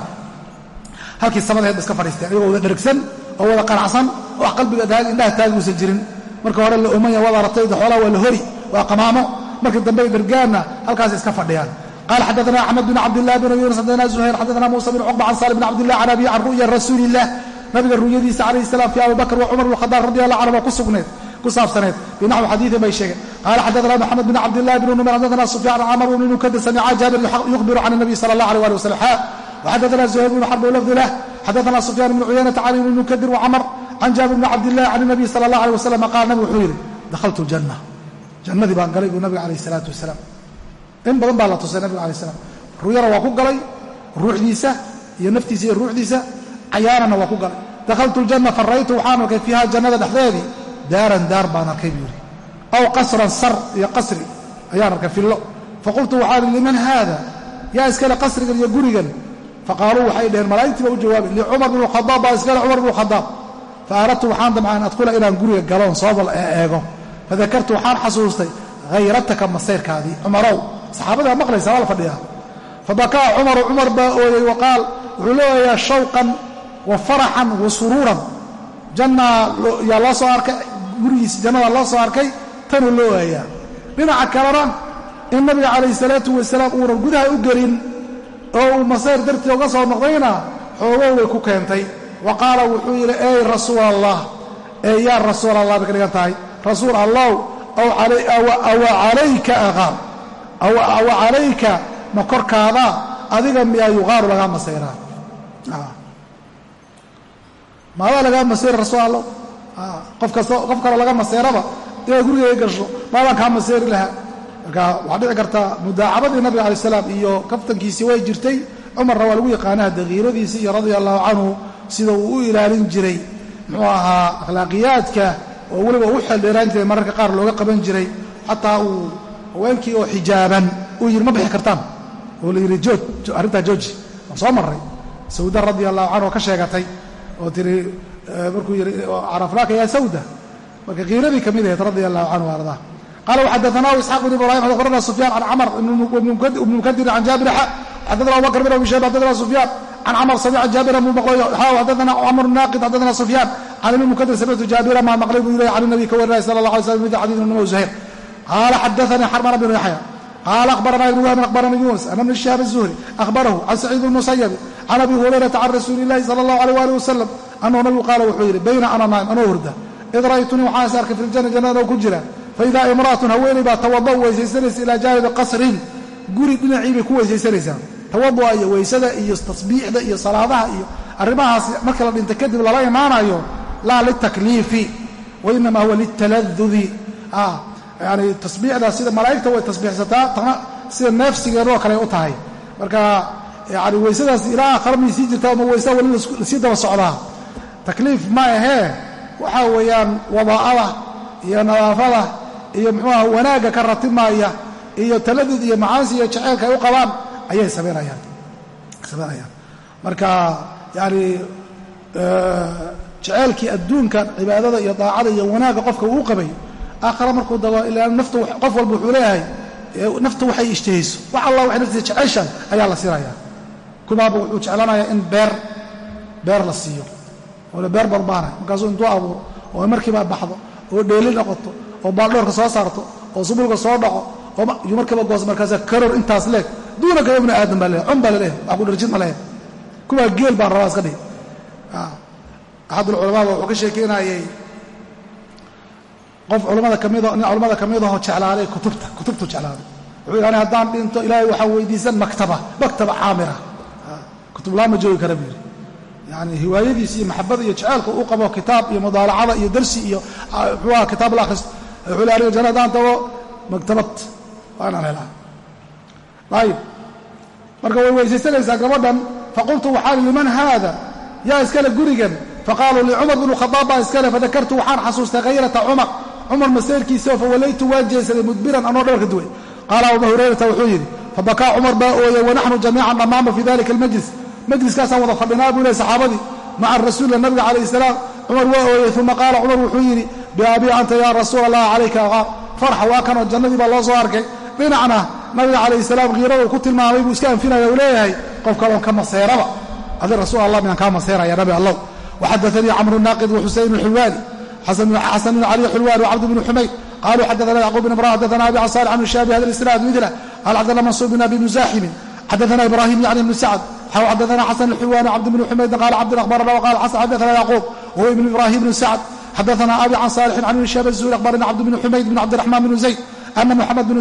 halkii samadaheed ba iska fadhiisteen ayagoo wada dhergsan oo wada qanacsan wax qalbiga indhaha taagi uusan jirin. Marka hore la omanya wada ratayda xoolaha waa la hori waa qamaamo. Markii dambe dhergaanna halkaas iska fadhiyaan. Qala xadaana axmed bn cabdilah bn yunus xadana zuhayr xadaana musa bn cuqba can salim bn cabdilah can abi can ru'ya rasuuli illah nabiga ru'yadiisa abi bakr wa cumar bn khadaab radi allah canhum oo kusugneed ku saabsaneed. Binaxwi xadiiin bay sheegeen. Qala xadaana maxamed bn cabdilah bn numar xadaana sufyaan camr bn nukada samica jaabir yukhbiru can nabiy sala allah alيh ali waslm xa وxadaana zuhayr bn xarb lafdi lah xadaana sufyaan bn cuyaynata can ibn nukadir wcamr can jaabir bn cabdilah can nabiy sala allah alيh wasalam qaala nabig wuxuu yidhi dakhaltu ljana jannadii baan galay buu nabiga calayh salaatu wasalaam in badan baa la tusay nabiga alay slam ruyana waa ku galay ruuxdiisa iyo naftiisa iyo ruuxdiisa cayaanana waa ku galay dakhaltu ljanna faraytu waxaan arkay fiiha jannada dhexdeedii daaran daar baan arkay buu yidhi aw qasran sar iyo qasri ayaan arkay fillo faqultu waxaan liman haada yaa iskale qasrigan iyo gurigan faqaaluu waxay dheheen malaa'igtii ba u jawaabay licumar bn khadaab baa iskale cumar bnu khadaab fa aradtu waxaan damca an adkhula inaan guriga galoon soobal ee eego fadakartu waxaan xasuustay hayrataka masayrkaadii cumarow saxaabadaa maqlaysa waa la fadhiyaa fabakaa cumaru cumar baa ooyey wa qaal wuxuu leeyayaa shawqan wa faraxan wa suruuran jannaa yaa loo soo arkay gurigiisa jannada loo soo arkay tanuu loo ooyayaa dhinaca kalena in nabiga calayhi salaatu wasalaam uunan gudaha u gelin oo uu masayr dartii uga soo noqdayna xoogow bay ku keentay. Wa qaala wuxuu yidhi ey rasuul allah ee yaa rasuul allah bay ka dhigan tahay. Rasuul allow awa calayka ma korkaada adiga miyaa yuqaaru lagaa masayraa? Maadaa lagaa masayri rasuul allow qof kasta qof kaloo laga maseyraba inaad gurigeega gasho maadaan kaa maseyri lahaa marka waxaa dhici kartaa mudaacabadii nabiga alay salaam iyo kaftankiisii way jirtay. Cumarna waa lagu yaqaanaha dakiiradiisii iyo radia allahu canhu sida uu u ilaalin jiray. Muxuu ahaa akhlaaqiyaadka oo weliba u xeeldheeraan jiray mararka qaar looga qaban jiray. Xataa uu haweenkii oo xijaaban uu yidhi ma bixi kartaan? Oo la yidhi jooj arrintaa jooji. Waan soo marray. Sawda radia allahu canhu oo ka sheegatay oo tiri markuu yidhi carafnaaka yaa sawda. Marka kiiradii ka mid ahayd radia allahu canhu ardaa qala وxadثnahu isxaaq بn ibrahim abarna sufyan can camr ibn mukdir can jaabir xadana abubakr bn abi shayba xadana sufyan can camr samica jaabira mu maqlay xadana camr naaqid xadana sufyan can ibn mukdir samictu jaabira maa maqlay buu yidhi can nabi ka warinaya sala اllah alay slam mid xadid ibn zuhayr qala xadaثanii xarmana bn yaxya qala akhbarana ibn wahbin akhbarani yunus an ibn shihab الzuhri akhbarahu can saciid bn musayabi can abi hurayrata can rasuuli اllahi salى اllahu alيh ali wasalam anahu nabigu qaala wuxuu yidhi bayna ana naim anoo hurda id ra'aytunii waxaan is arkay fi ljana jannada ku jira faidaa imra'atun haweeney baa tawada'u weysaysanaysa ilaa jaanibi qasrin guri dhinacii bay ku weysaysanaysaa tawadu'a iyo weysada iyo tasbiixda iyo salaadaha iyo arrimahaas marka la dhinta kadib lala imaanayo laa litakliifi wainama huwa litaladudi yani tasbiixda sida malaa'igta way tasbiixsataa tana sida neefsigeedoo kale u tahay marka yani weysadaas ilaa may sii jirtaa ama weysada weli la sii daba socdaa takliif ma ahee waxaa weeyaan wadaa'ada iyo nadaafada iyo muxuuaha wanaagga ka ratimaaya iyo taladud iyo macaansi iyo jaceylka ay u qabaan ayay samaynayaan samaynayaan marka yani jaceylkii adduunkan cibaadada iyo daacada iyo wanaagga qofka uu qabay aakhara markuu dago ilaa naftu qof walba wuxuu leeyahay naftu waxay ishtihayso wax alla waxay naftiisa jeceshaan ayaa la siinayaa. Kumaaba wuxuu jeclanayaa in beer beer la siiyo. Oo beer barbaana markaasuu intuu abuuro oo markiiba baxdo oo dheeli noqoto oo baaldhoorka soo saarto oo subulka soo dhaco oo markiiba goos markaasa karor intaas leeg. Duunaka ibnu aadam baa leehay cun baa laleehay wax ku dharjid ma lehe kuwaa geel baan rabaa iska dhihi. Axadulculamaada wuxuu ka sheekeynayay qof culamada ka mid nin culamada ka midahoo jeclaaday kutubta kutubtu jeclaaday. Wuxuu yidhi ani haddaan dhinto ilaahay waxaa weydiisan maktaba maktaba caamira. Kutub laama joogi kara buu yidhi. Yani hiwaayadiisa iyo maxabada iyo jaceelka u qabo kitaab iyo mudaalacada iyo darsi iyo muxuuaha kitaab la akhristo wuxuu le aniga janna haddaan tago maktabad waa inaan helaa. Ayib. Marka way weysaysanaysaa gabadhan faqultu waxaan liman haada? Yaa iskale gurigan. Faqaaluu licumar bnu khadaab baa iskale fadakartu waxaan xasuustay khayrata cumar. Cumar maseyrkiisao fawalaytu waan jeesaday mudbiran anoo dhabarka duway. Qaala abu hurayrata wuxuu yidhi fabakaa cumar baa ooyey wanaxnu jamiican dhammaanba fii dalika almajlis. Majliskaasaan wada fadhinaa buu leh saxaabadii. Maca rasuulila nabiga calayh salaam. Cumar waa ooyey uma qaala cumar wuxuu yidhi biabii anta yaa rasuul allah calayka farxa waa kanoo jannadii baa loo soo arkay dhinacna nabiga calayh salaam kiirada uu ku tilmaamay buu iska anfinaya uu leeyahay qof kaloon ka maseeraba adi rasuul allah miyaan kaa maseeraya nabi allow waxadaanii camru naaqid waxusayn xulwaani xasan bn cali xulwaani wcabd bn xumayd qaluu xadana yacquub bn ibrahim xadana abi can salix an shaabi hada isnaad midla qal xadana mansuur bn abi musaaximin xadana ibrahim yani bn sacd xaw xadana xasan xulwaani cabd bn xumaydin qala cabdin akhbarana wqala xasan xadana yacquub wahuwa ibn ibrahim bn sacd xadana abi can saalixin can shaab zuhri akhbarana cabd bn xumayd bn cabdiraxmaan bn zayd ana muxamed bn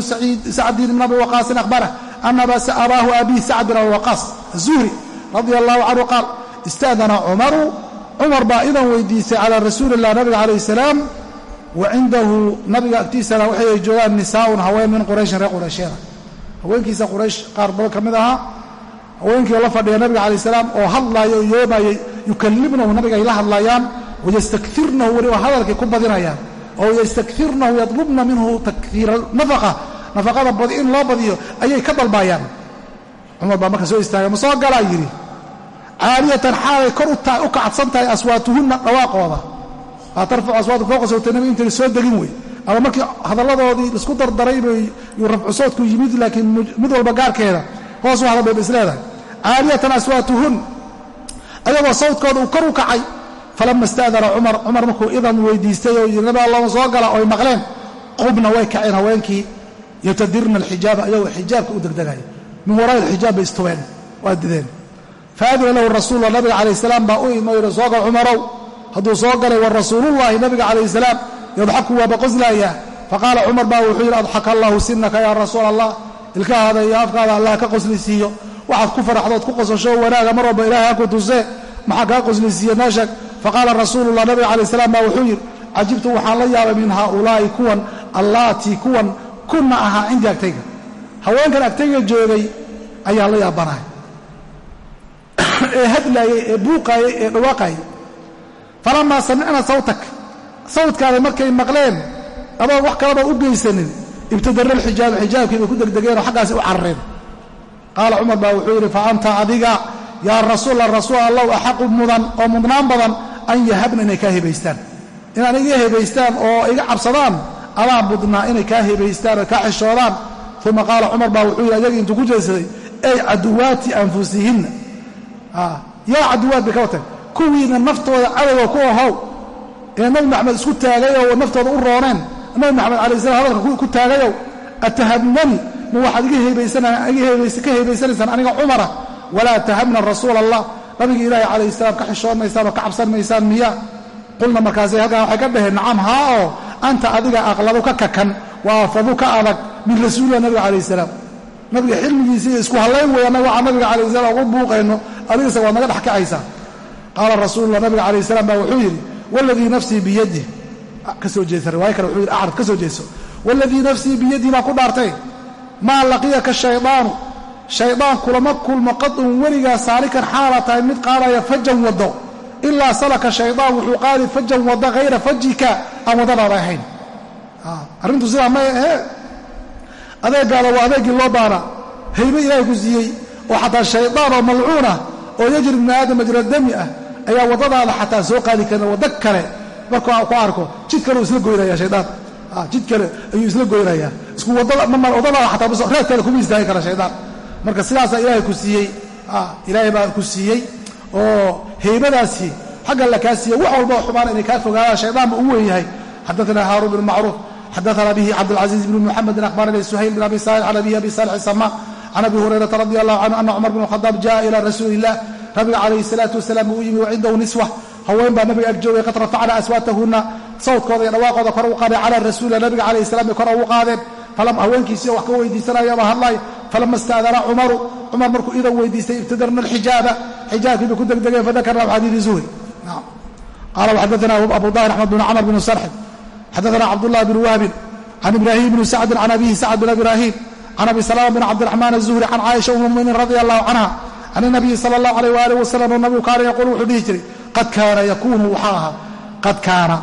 sacdin bn abi waqaasin akhbarah ana abaahu abihi sacd bin abi waqaas azuhri radia allahu canhu qaal istaadana cumaru cumar baa idan weydiistay calaa rasuuli illah nabiga calayh salaam wa cindahu nabiga agtiisana waxay joogaan nisaaun haween min qurayshin reer quraysheeda haweenkiisa quraysh qaar badan ka mid ahaa haweenkii la fadhiya nabiga calayh salaam oo hadlaaya oo yoomayay yukallimnahu nabiga ay la hadlayaan wayastakirnahu weliba hadalkay ku badinayaan oo yastakirnahu yadlubna minhu takfiira nafaqa nafaqada in loo badiyo ayay ka dalbaayaan cumar baa marka soo istaagay ma soo galaa yidhi caaliyatan xaalay kor u kacadsan tahay aswaatuhunna dhawaaqooda aa tarfacu aswaatu fooqa sawtanabi intayna soo degin wey ama markii hadalladoodii isku dardaray bay yuu rafcusoodku yimid laakiin mid walba gaarkeeda hoos u hadal bayba isleedahay caaliyatan aswaatuhun ayagoo sawdkooda uu kor u kacay falama ista'dana cumar cumar markuu idan weydiistay oo yidhi nabi allahuma soo gala? Oy maqleen. Qubna way kaceen haweenkii yatadirna alxijaaba ayagoo xijaabka u degdegaya. Min waraa'i alxijaab bay istubeen waa dideen. Faadina lahu rasuulula nabiga calayh salaam baa u imo yidhi soo gal cumarow. Hadduu soo galay wa rasuulullahi nabiga calayh salaam yadxaku waaba qoslaaya faqaala cumar baa wuxuu yidhi adxaka allahu sinaka yaa rasuul allah ilkahaada iyo afkaada allah ka qoslisiiyo waxaad ku faraxdood ku qosasho wanaaga mar walba ilahay ha ku tusee maxaa kaa qoslisiiye noo faqaala rasuulullah nabiga calayh salaam baa wuxuu yidhi cajibtu waxaan la yaabay min haaulaa'i kuwan allaatii kuwan kunna ahaa cindii agtayga. Haweenkan agtayga joogay ayaa la yaabanahay ee hadlaayey ee buuqaayey ee dhawaaqaayey falamaa samicna sawtak. Sawdkaada markay maqleen adoo wax kalaba u geysanin ibtadarra alxijaabu xijaabkii bay ku degdegeenoo xaggaasi u carareen. Qaala cumar baa wuxuu yidhi fa anta adiga yaa rasuula rasuul allow axaqu mudan oo mudnaan badan an yahabna inay kaa hebaystaan. Inaan iga hebaystaan oo iga cabsadaan adaa mudnaa inay kaa hebaystaan oo kaa xishoodaan. Uma qaala cumar baa wuxuu yidhi ayagii intuu ku jeedsaday ey caduwaati anfusihinna. Yaa caduwaad bay ka watan kuwiina naftooda cadowga ku ahow ee nabi maxamed isku taagayoo naftooda u rooneen nabi maxamed alai slam hadalka ku taagayow atahabnani ma waxaad ka hebaysanaysaan aniga cumara? Walaa tahabna rasuula allah nabiga ilaahi calayh salaam ka xishoonaysaan oo ka cabsan maysaan miya. Qulna markaasay halkan waxay ka dhaheen nacam haa oo anta adiga aqladu ka kakan wa afadu ka adag min rasuulilah nabiga calayh salaam. Nabiga xilmigiisa isku hallayn wey annaga waxaa nabiga calayh salam ugu buuqayno adigase waad naga dhex kacaysaa qaala rasuulullah nabiga calayh salaam baa wuxuu yidhi waladii nafsii biyadih ka soo jeesa riwaayo kale wuxuu yidhi acrab ka soo jeeso. Waladii nafsii biyadii baa ku dhaartay maa laqiyaka shaydaanu shaydaan kulama kulmo qadun weligaa saalikan xaala tahay mid qaadaya fajan waddo ilaa salaka shaydaan wuxuu qaadi fajan waddo hayra fajika aan waddadaada ahayn. Arrintu sidaa may ahee adeegaada waa adeegii loo baana. Haybe ilaahay ku siiyey oo xataa shaydaan oo malcuunah oo yajri ibni aadam majra dami ah ayaa waddadaada xataa soo qaadi karin waddo kale. Markuu ku arko jid kale uu isla goynaya shaydaan jid kale ayuu isla goynayaa. Isku waddadaada xataa kale kuma istaagi kara shaydaan marka sidaasaa ilaahay ku siiyey ilaahay baa ku siiyey oo heybadaasi xagga kaa siiye wax walba xumaana inay kaa fogaadaan shaydaanba uu weynyahay xadaanaa haaruun bin macruuf xadaana bihi cabdاlcaزiiz bn muxamedin akhbarani suhayl bin abi salix can abihi abi salix isamaa can abi hurayrata radi allahu canhu ana cumar bn khadaab ja'a ila rasuuli illah nabiga calayhi salaatu wasalaam buu yimi wacindahu niswa. Haween baa nabiga agjoogay qad rafacna aswaatahunna. Sawdkooda iyo dhawaaqooda kor u qaadeen cala rasuulillah. Nabiga calayhi salam bay kor ugu qaadeen. Falam haweenkiisiiyo wax ka weydiisanaya ama falama ista'dana cumaru cumar markuu idan weydiistay ibtadarna alxijaaba xijaabkii bay ku degdegeen fadakarna xadiidi zuhri qala xadaana abu dahir axmed bn camr bn sarxin xadaana cabdullahi bn wahbin can ibraahim bni sacdin can abihi sacd bn ibraahim can abi salama bn cabdiraxmaan azuhri can caaisha um muminiin radi allahu canha can inabiyi sala allahu alayh waalih wasalam nabigu kaana yaquul wuxuu dhihi jiray qad kaana yakuunu waxaa ahaa qad kaana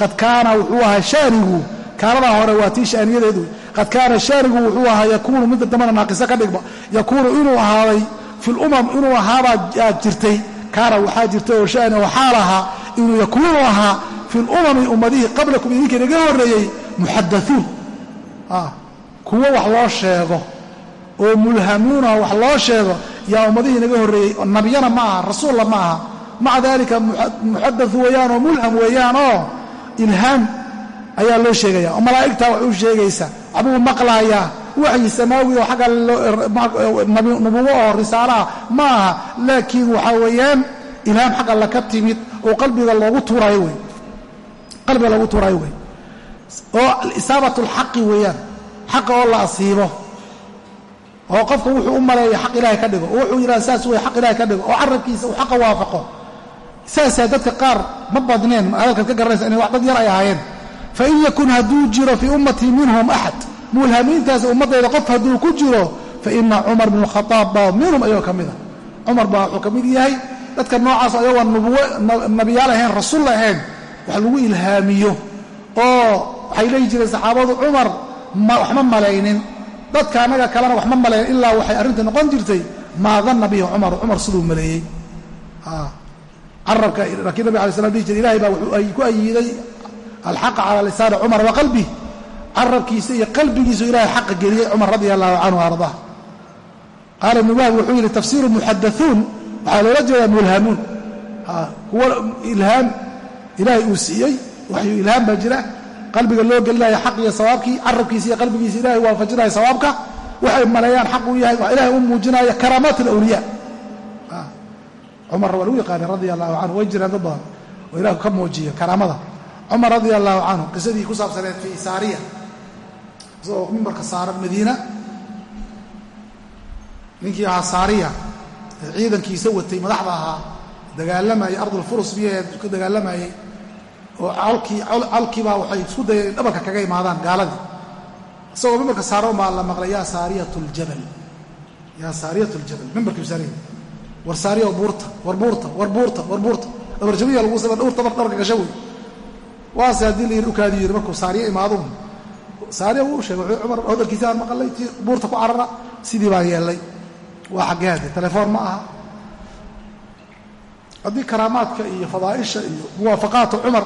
qad kaana wuxuu ahaa shaanigu kaanadaa hore waa tii shaaniyadeedu qad kaana shaanigu wuxuu ahaa yakuunu midda dambana naaqiso ka dhigba. Yakuunu inuu ahaaday filumam inuu ahaabaa jirtay. Kaana waxaa jirtay oo shaani oo xaal inuu yakuunu ahaa fi lumami ummadihii qablakum idinka inaga horreeyey muxadauun kuwo wax loo sheego oo mulhamuuna wax loo sheego yaa ummadihii inaga horreeyey nabiyana ma aha rasuulla ma aha. Maca dalika muxadau weeyaan oo mulham weeyaan oo ilhaam ayaa loo sheegaya. Oo malaa'igtaa wax u sheegaysa waxbuu maqlaayaa waxyi samaawi oo xagga nubuwo oo risaalaha ma aha. Laakiin waxaa weeyaan ilhaam xagga laka timid oo qalbiga loogu tuuraayo wey qalbiga loogu tuuraayo wey oo isaabat lxaqi weeyaan xaqa oo la asiibo. Oo qofka wuxuu u maleeya xaq ilaahay ka dhigo. Oo wuxuu yidhaha saas wey xaq ilahay ka dhigo. Oo carabkiisa uu xaqa waafaqo. Saasaa dadka qaar ma badneen hadalkaad ka garanaysa inay wax dad yar ay ahaayeen fain yakun hadduu jiro fii ummatii minhum axad mulhamiintaas ummaddayda qof hadduu ku jiro faina cumar bn khaaab baa minhum ayagoo ka mida cumar baa wuxuu ka mid yahay dadka noocaas ayagoon nabiyaal ahayn rasuul ahayn wax lagu ilhaamiyo oo waxay leeyi jireen saxaabadu cumar wax ma malaynin dadka annaga kalena wax ma malaynin ilaa waxay arrinta noqon jirtay maa danna bihi cumar cumar siduu maleeyey carabka laakiin nabig alay slam dhihi jire ilahay baa ku ayiiday alxaqa cala lisaani cumar wa qalbih carabkiisa iyo qalbigiisu ilahay xaqa geliyey cumar radi allahu canhu ardaa qaala ibnu wahbi wuxuu yidhi tafsiiru muxadauun waxaa loola jeedaa mulhamuun kuwa ilhaam ilaahay uu siiyey waxyu ilhaam baa jira qalbiga loo gelinaya xaq iyo sawaabkii carabkiisa iyo qalbigiisa ilahay waafajinaya sawaabka waxay maleeyaan xaq uu yahay ilahay u muujinaya karaamaat alawliya cumarna waa lagu yaqaanay radia allahu canhu way jiraan dad badan oo ilahu ka muujiya karaamada cumar radia allahu canhu qisadii ku saabsaneed fii saariya. Isagoo mimbarka saaran madiina. Ninkii ahaa saariya ciidankiisa watay madaxda ahaa dagaalamayay ardulfurus biyaheed ka dagaalamayey oo calkii calkiibaa waxay isku dayeen in dhabarka kaga imaadaan gaaladii. Isagoo mimbarka saaran baa la maqlay yaa saariyat ljabal yaa saariyat ljabal mimbarkii saariya. War saariya buurta war buurta war buurta war buurta. Dhabarjabiya lagu sama dhowrta mar dhabarka gasho wey waase haddii la yidhi ukaadi yidhi markuu saariya imaaduun saariya wuu sheegay cumar hadalkiisi aan maqalay buurta ku carara sidii baan yeellay waa xaggeede telefoon ma aha. Haddii karaamaadka iyo fadaa'isha iyo muwaafaqaadka cumar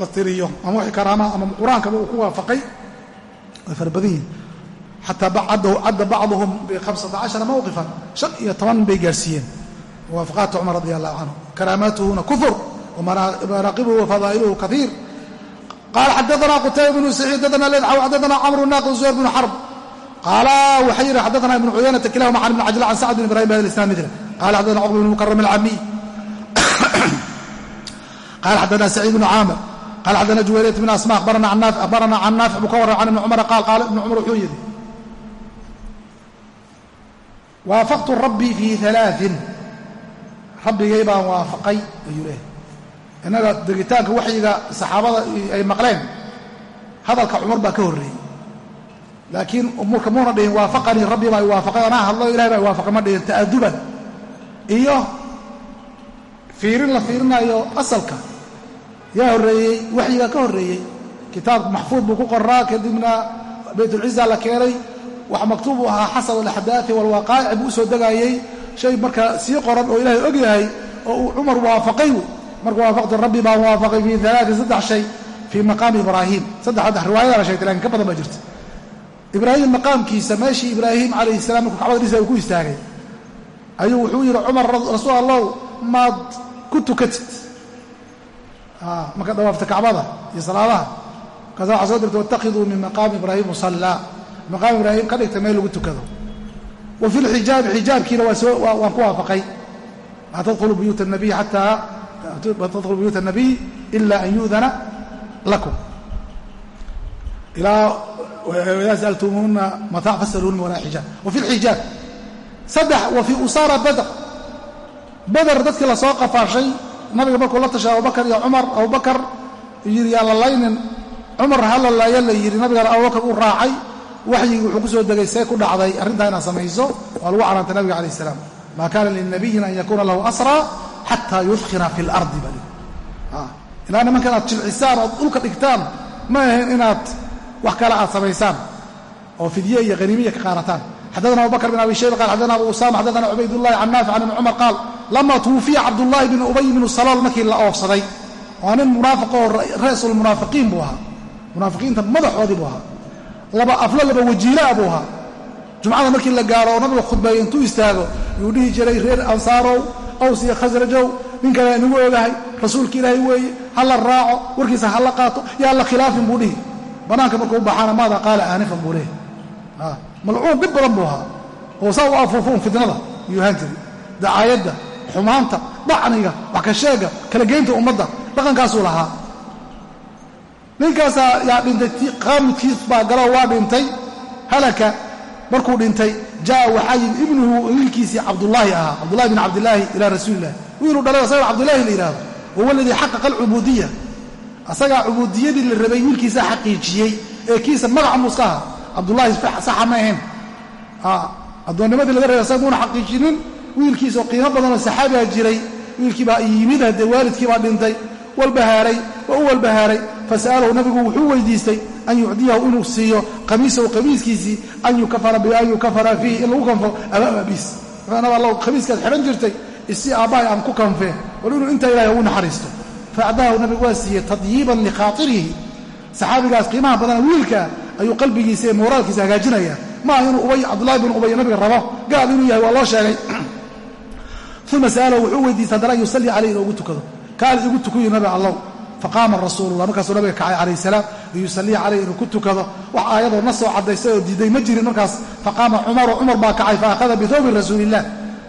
la tiriyo ama wixii karaamaha ama qur'aankaba uu ku waafaqay way fara badan yihiin cadda bacduhum bihamsata cashara mawqifan shan iyo toban bay gaarsiiyeen. Muwaafaqaadka cumar radi allahu canhu karaamaatuhuna kufur ومناقبه وفضائله كثير قال xدثنا qتيبة بن سعيد xdثنا لdcw xdثنا cمر ناqد زهير بن حرب قال waxay yihi xdثنا بن عyynة كلاهma عن بن cجل عن سعد بن إبراهيم بهذا الإسناد مثله قال xdثنا cقب بن مكرم العمي قال xdثنا سعيد بن cاmر قال xdثنا جويرية بن أسmاء أخبرنا عن نافع buu ka warram عن بن cمر قال قال بن cمر wuxuu yidhi وافقت ربي في ثلاث rabbigay baan waafaqay ayuu leehay innaga degitaanka waxyiga saxaabada ay maqleen hadalka cumar baa ka horreeyey. Laakiin umurka muuna dhihin waafaqanii rabbi baa waafaqay anaa hadlo ilahay baa waafaqay ma dhihin ta'aduban iyo fiirin la fiirinayo asalka yaa horreeyey waxyigaa ka horreeyey kitaabka maxfuud buu ku qoraa kadibna baytulciza la keenay wax maktuub u ahaa xasab alaxdaai walwaqaa'ic buu u soo degaayey shay marka sii qoran oo ilaahay og yahay oo uu cumar waafaqay marka waafaqtu rabbi baan waafaqay fii alaain saddex shay fii maqaami ibraahim. Saddex saddex la sheegtay laakiin ka badan baa jirta. Ibraahim maqaamkiisa meeshii ibraahim calayhi salam markuu kacbada dhisa uu ku istaagay ayuu wuxuu yidhi cumar rasuul allow maad ku tukatid. Marka dhawaafta kacbada iyo salaadaha markaasa waxaa soo dirtay watakiduu min maqaami ibraahim musallaa. Maqaam ibraahim ka dhigta meel lagu tukado. Wa fi lxijaabi xijaabkiina waan ku waafaqay. Laa tadkhulu buyuuta nabiy xataa tadkhulu buyuuta الnabiy ila an yu'dana lakum idaa sa'altumuuna mataac fasaluuni walaa xijaab wa fi lxijaab saddex wa fii usaara badr beder dadkii la soo qafaashay nabiga markuu la tashay abubakar iyo cumar abubakar yidhi yaan la laynin cumar ha la laayo la yidhi nabigana abubakar uu raacay waxyigii wuxuu ku soo degay see ku dhacday arrintaa inaad samayso waa lagu canaantay nabiga calayh salaam maa kaana linabiyin an yakuuna lahu asraa xataa yudkhina fi lardi bal ilaa nimanka inaad jilcisaan ood dhulka dhigtaan ma ahayn inaad wax kale aad samaysaan oo fidye iyo haniimiya ka qaanataan xadana abubakr bin abi shayba qal xadana abu usama xadana cubaydullahi can naafic can ibni cumar qaal lama twufiya cabdullahi bn ubay bnu salool markii la oofsaday. Waa nin munaafiq oo ra'sulmunaafiqiin buu ahaa. Munaafiqiinta madaxoodii buu ahaa. Laba aflo laba wajiilaa buu ahaa. Jumcada markii la gaaro oo nabiga khudbeeyo intuu istaago yuu dhihi jiray reer ansaarow aws iyo khasrajow ninkanaa inagu ogahay rasuulka ilaahay weeye ha la raaco warkiisa ha la qaato yaa la khilaafin buu dhihi. Bannaanka markuu baxaana maada qaala aanifan buu leehay malcuun dhib badan buu ahaa. Oo saa u afuufuun fitnada yuu ahaan dacaayadda xumaanta dacniga wax ka sheega kala geynta ummadda dhaqankaasuu lahaa. Ninkaasaa yaa dhintay qaamidkiis baa galo waa dhintay halaka markuu dhintay jaa waxaa ibnuhu wiilkiisii cabdullaahi ahaa cabdullahi bin cabdillaahi ilaa rasuulilah wiiluu dhalay asaga cabdullaahi la yidhahdo wahuwa aladii xaqaqa alcubuudiya asagaa cubuudiyadii la rabay wiilkiisaa xaqiijiyey ee kiisa magaca muuska aha cabdullaahi saxa ma ahayn. Addoonnimadii laga rabay asaguuna xaqiijinin wiilkiis oo qiimo badanoo saxaabiga jiray wiilkii baa yimid haddee waalidkii baa dhintay walbahaaray waa u walbahaaray fasa'alahu nabigu wuxuu weydiistay an yucdiyahu inuu siiyo qamiisahu qamiiskiisii an yukafara fiihi in lagu kanfo amaama abiis wuxuunaba khamiiskaad xidhan jirtay isi aabbahay aan ku kanfeen wal inuu intaa ilahay ugu naxariisto. Faacdaahu nabigu waa siiyey tadyiiban likhaairihi saxaabigaas qiimaha badana wiilkaa ayuu qalbigiisa ee mooraalkiisa hagaajinaya maaha inuu ubay cabdullahi bin ubay nabiga rabo. Gaal inuu yahay waa loo sheegay. Uma sa'alahu wuxuu weydiistay haddana an yusallii caleyh inuu ugu tukado. Kaal igu tukuyi nabi allow faqaama rasuulullah. Markaasuu nabiga kacay calayh salaam liyusallii caleyh inuu ku tukado. Wax aayadoo na soo caddaystay oo diiday ma jirin markaas. Faqaama cumaru cumar baa kacay fa akhada bithawbi rasuuliillah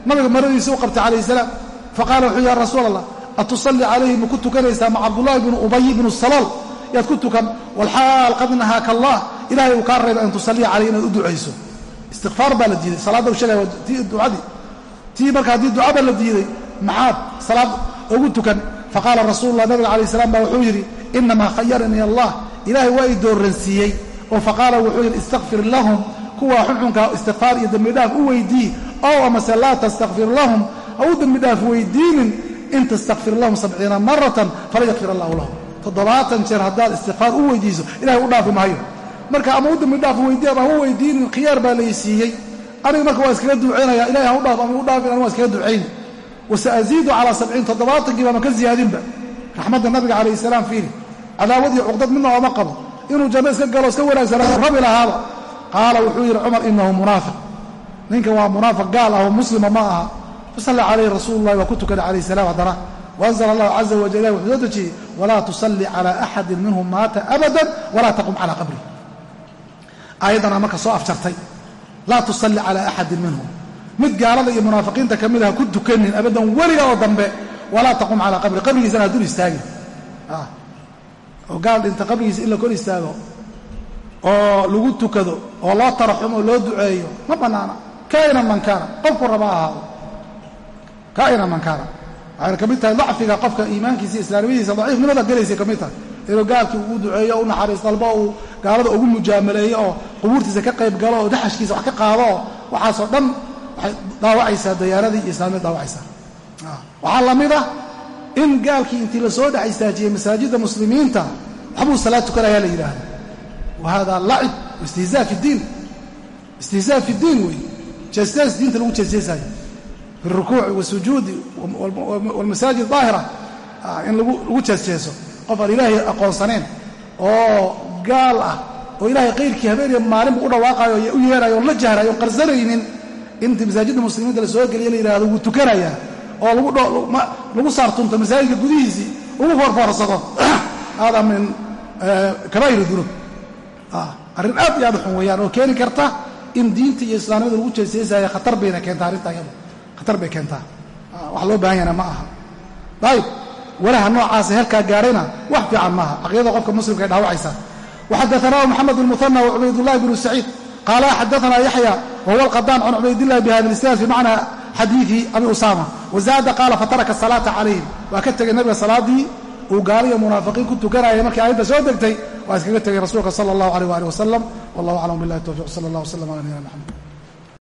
nabiga maradiisa u qabtay calayh salaam. Faqaala wuxuu ya rasuul allah atusallii calayhi ma ku tukanaysaa ma cabdullaahi bnu ubay bnu salool yaad ku tukan. Walxaal qad nahaaka allah. Ilahay uu kaa reebay an tusalliya caleyh inaad u ducayso. Istikfaar baa la diiday. Salaadda u sheegaya tii ducadii. Tii marka haddii ducaba la diiday maxaad salaad ugu tukan faqaala rasuululah nabiga calayh salaam baa wuxuu yidhi inamaa khayaranii allah. Ilaahay waa i dooransiiyey oo faqaala wuxuu yidhi istakfir lahum. Kuwaa xunxunka istikfaar iyo dembidhaaf u weydii ow amase laa tastakfir lahum. Ha u dembidhaaf weydiinin in tastakfir lahum sabciina maratan falan yakfir allahu lahum. Toddobaatan jeer haddaad istikfaar u weydiiso ilahay u dhaafi maayo. Marka ama u dembidhaaf weydiy ama ha u weydiinin khiyaar baa lay siiyey. Aniga marka waa wasaaziidu calaa sabciin toddobaatankii baama ka ziyaadinba? Raxmadda nabiga calayhi salaam fiiri cadaawad iyo cuqdad midna ooma qabo inuu janno iska galo iska wanaagsanaa rabi lahaaba. Qaala wuxuu yidhi cumar inahu munaafiq. Ninkan waa munaafiq gaal ah oo muslima ma aha. Fasalla calayhi rasuulu llahi waa ku tukanay calayh salaam haddana. Waanzala allahu caza wajal ilahi wuxuu soo dejiyey walaa tusalli calaa axadin minhum maata abadan walaa taqum calaa qabri. Aayaddanaa marka soo afjartay laa tusalli mid gaalada iyo munaafiqiinta ka mid ah ku tukanin abadan weliga oo dambe walaa taqum calaa qabri. Qabrigiisana ha dul istaagin oo gaal dhinta qabrigiisa in la kor istaago oo lagu tukado oo loo taraxumo oo loo duceeyo ma bannaana. Kaa'inan man kaana. Qofku raba ahaado. Kaa'inan man waxayna ka mid tahay dacfiga qofka iimaankiisa islaamnimadiisa daciifnimada gelaysay ka mid tahay. Inuu gaalkii ugu duceeyo u naxariis dalbo uu gaalada ugu mujaamaleeyo oo qubuurtiisa ka qayb galo oo daxashkiisa wax ka qaado oo waxaasoo dhan waxay dhaawacaysaa dayaaradii iyo islaamnimada dhaawacaysaa. Waxaa la mid ah in gaalkii intii la soo dhex istaajiyey masaajidda muslimiinta waxbuu salaad tukanayaa la yidhaahda wa hada lacib istihzaa fi diin. Istihzaa fi diin wey jeesjees diinta lagu jeesjeesaayo fi rukuuci wasujuudi walmasaajid daahira. In lagu jeesjeeso qof aan ilaahay aqoonsanayn oo gaal ah oo ilaahay kayrkii habeeniya maalinbu u dhawaaqaayo u yeerayo oon la jahrayo on qarsanaynin inta masaajidda muslimiinta la soo geliya la yidhahdo wuu tukanayaa oo lagu saartunto masaajidka gudihiisii ugu foorfoorsado. Hada min kabaa'ir dunuub arrin aad iyo aad xun weeyaan oo keeni karta in diinta iyo islaamnimada lagu jeesjeesaya khatar bayna keentaa arrinta iyadu. Khatar bay keentaa. Wax loo baahan yana ma aha. Ayib walaha noocaasa halkaa gaarayna wax fiican maaha. Caqiidada qofka muslimka ay dhaawacaysaa. Waxadaanaahu moxamed bn muhana wacubaydullahi bnu saciid qaala xadaanaa yaxya wahuwa alqadaan can cubaydillahi bihada lisnaad fi macna xadiidi abi usaama wazaada qaala fataraka asalaata calayhim waa ka tegay nabiga salaaddii uu gaaliyo munaafiqiin ku tukanayay markii aayadda soo degtay waa iskaga tegay rasuulka sala allahu aleyh waali wasalam wallahu aclam billahi towfiq sala allah waslam ala nabiyina maxamed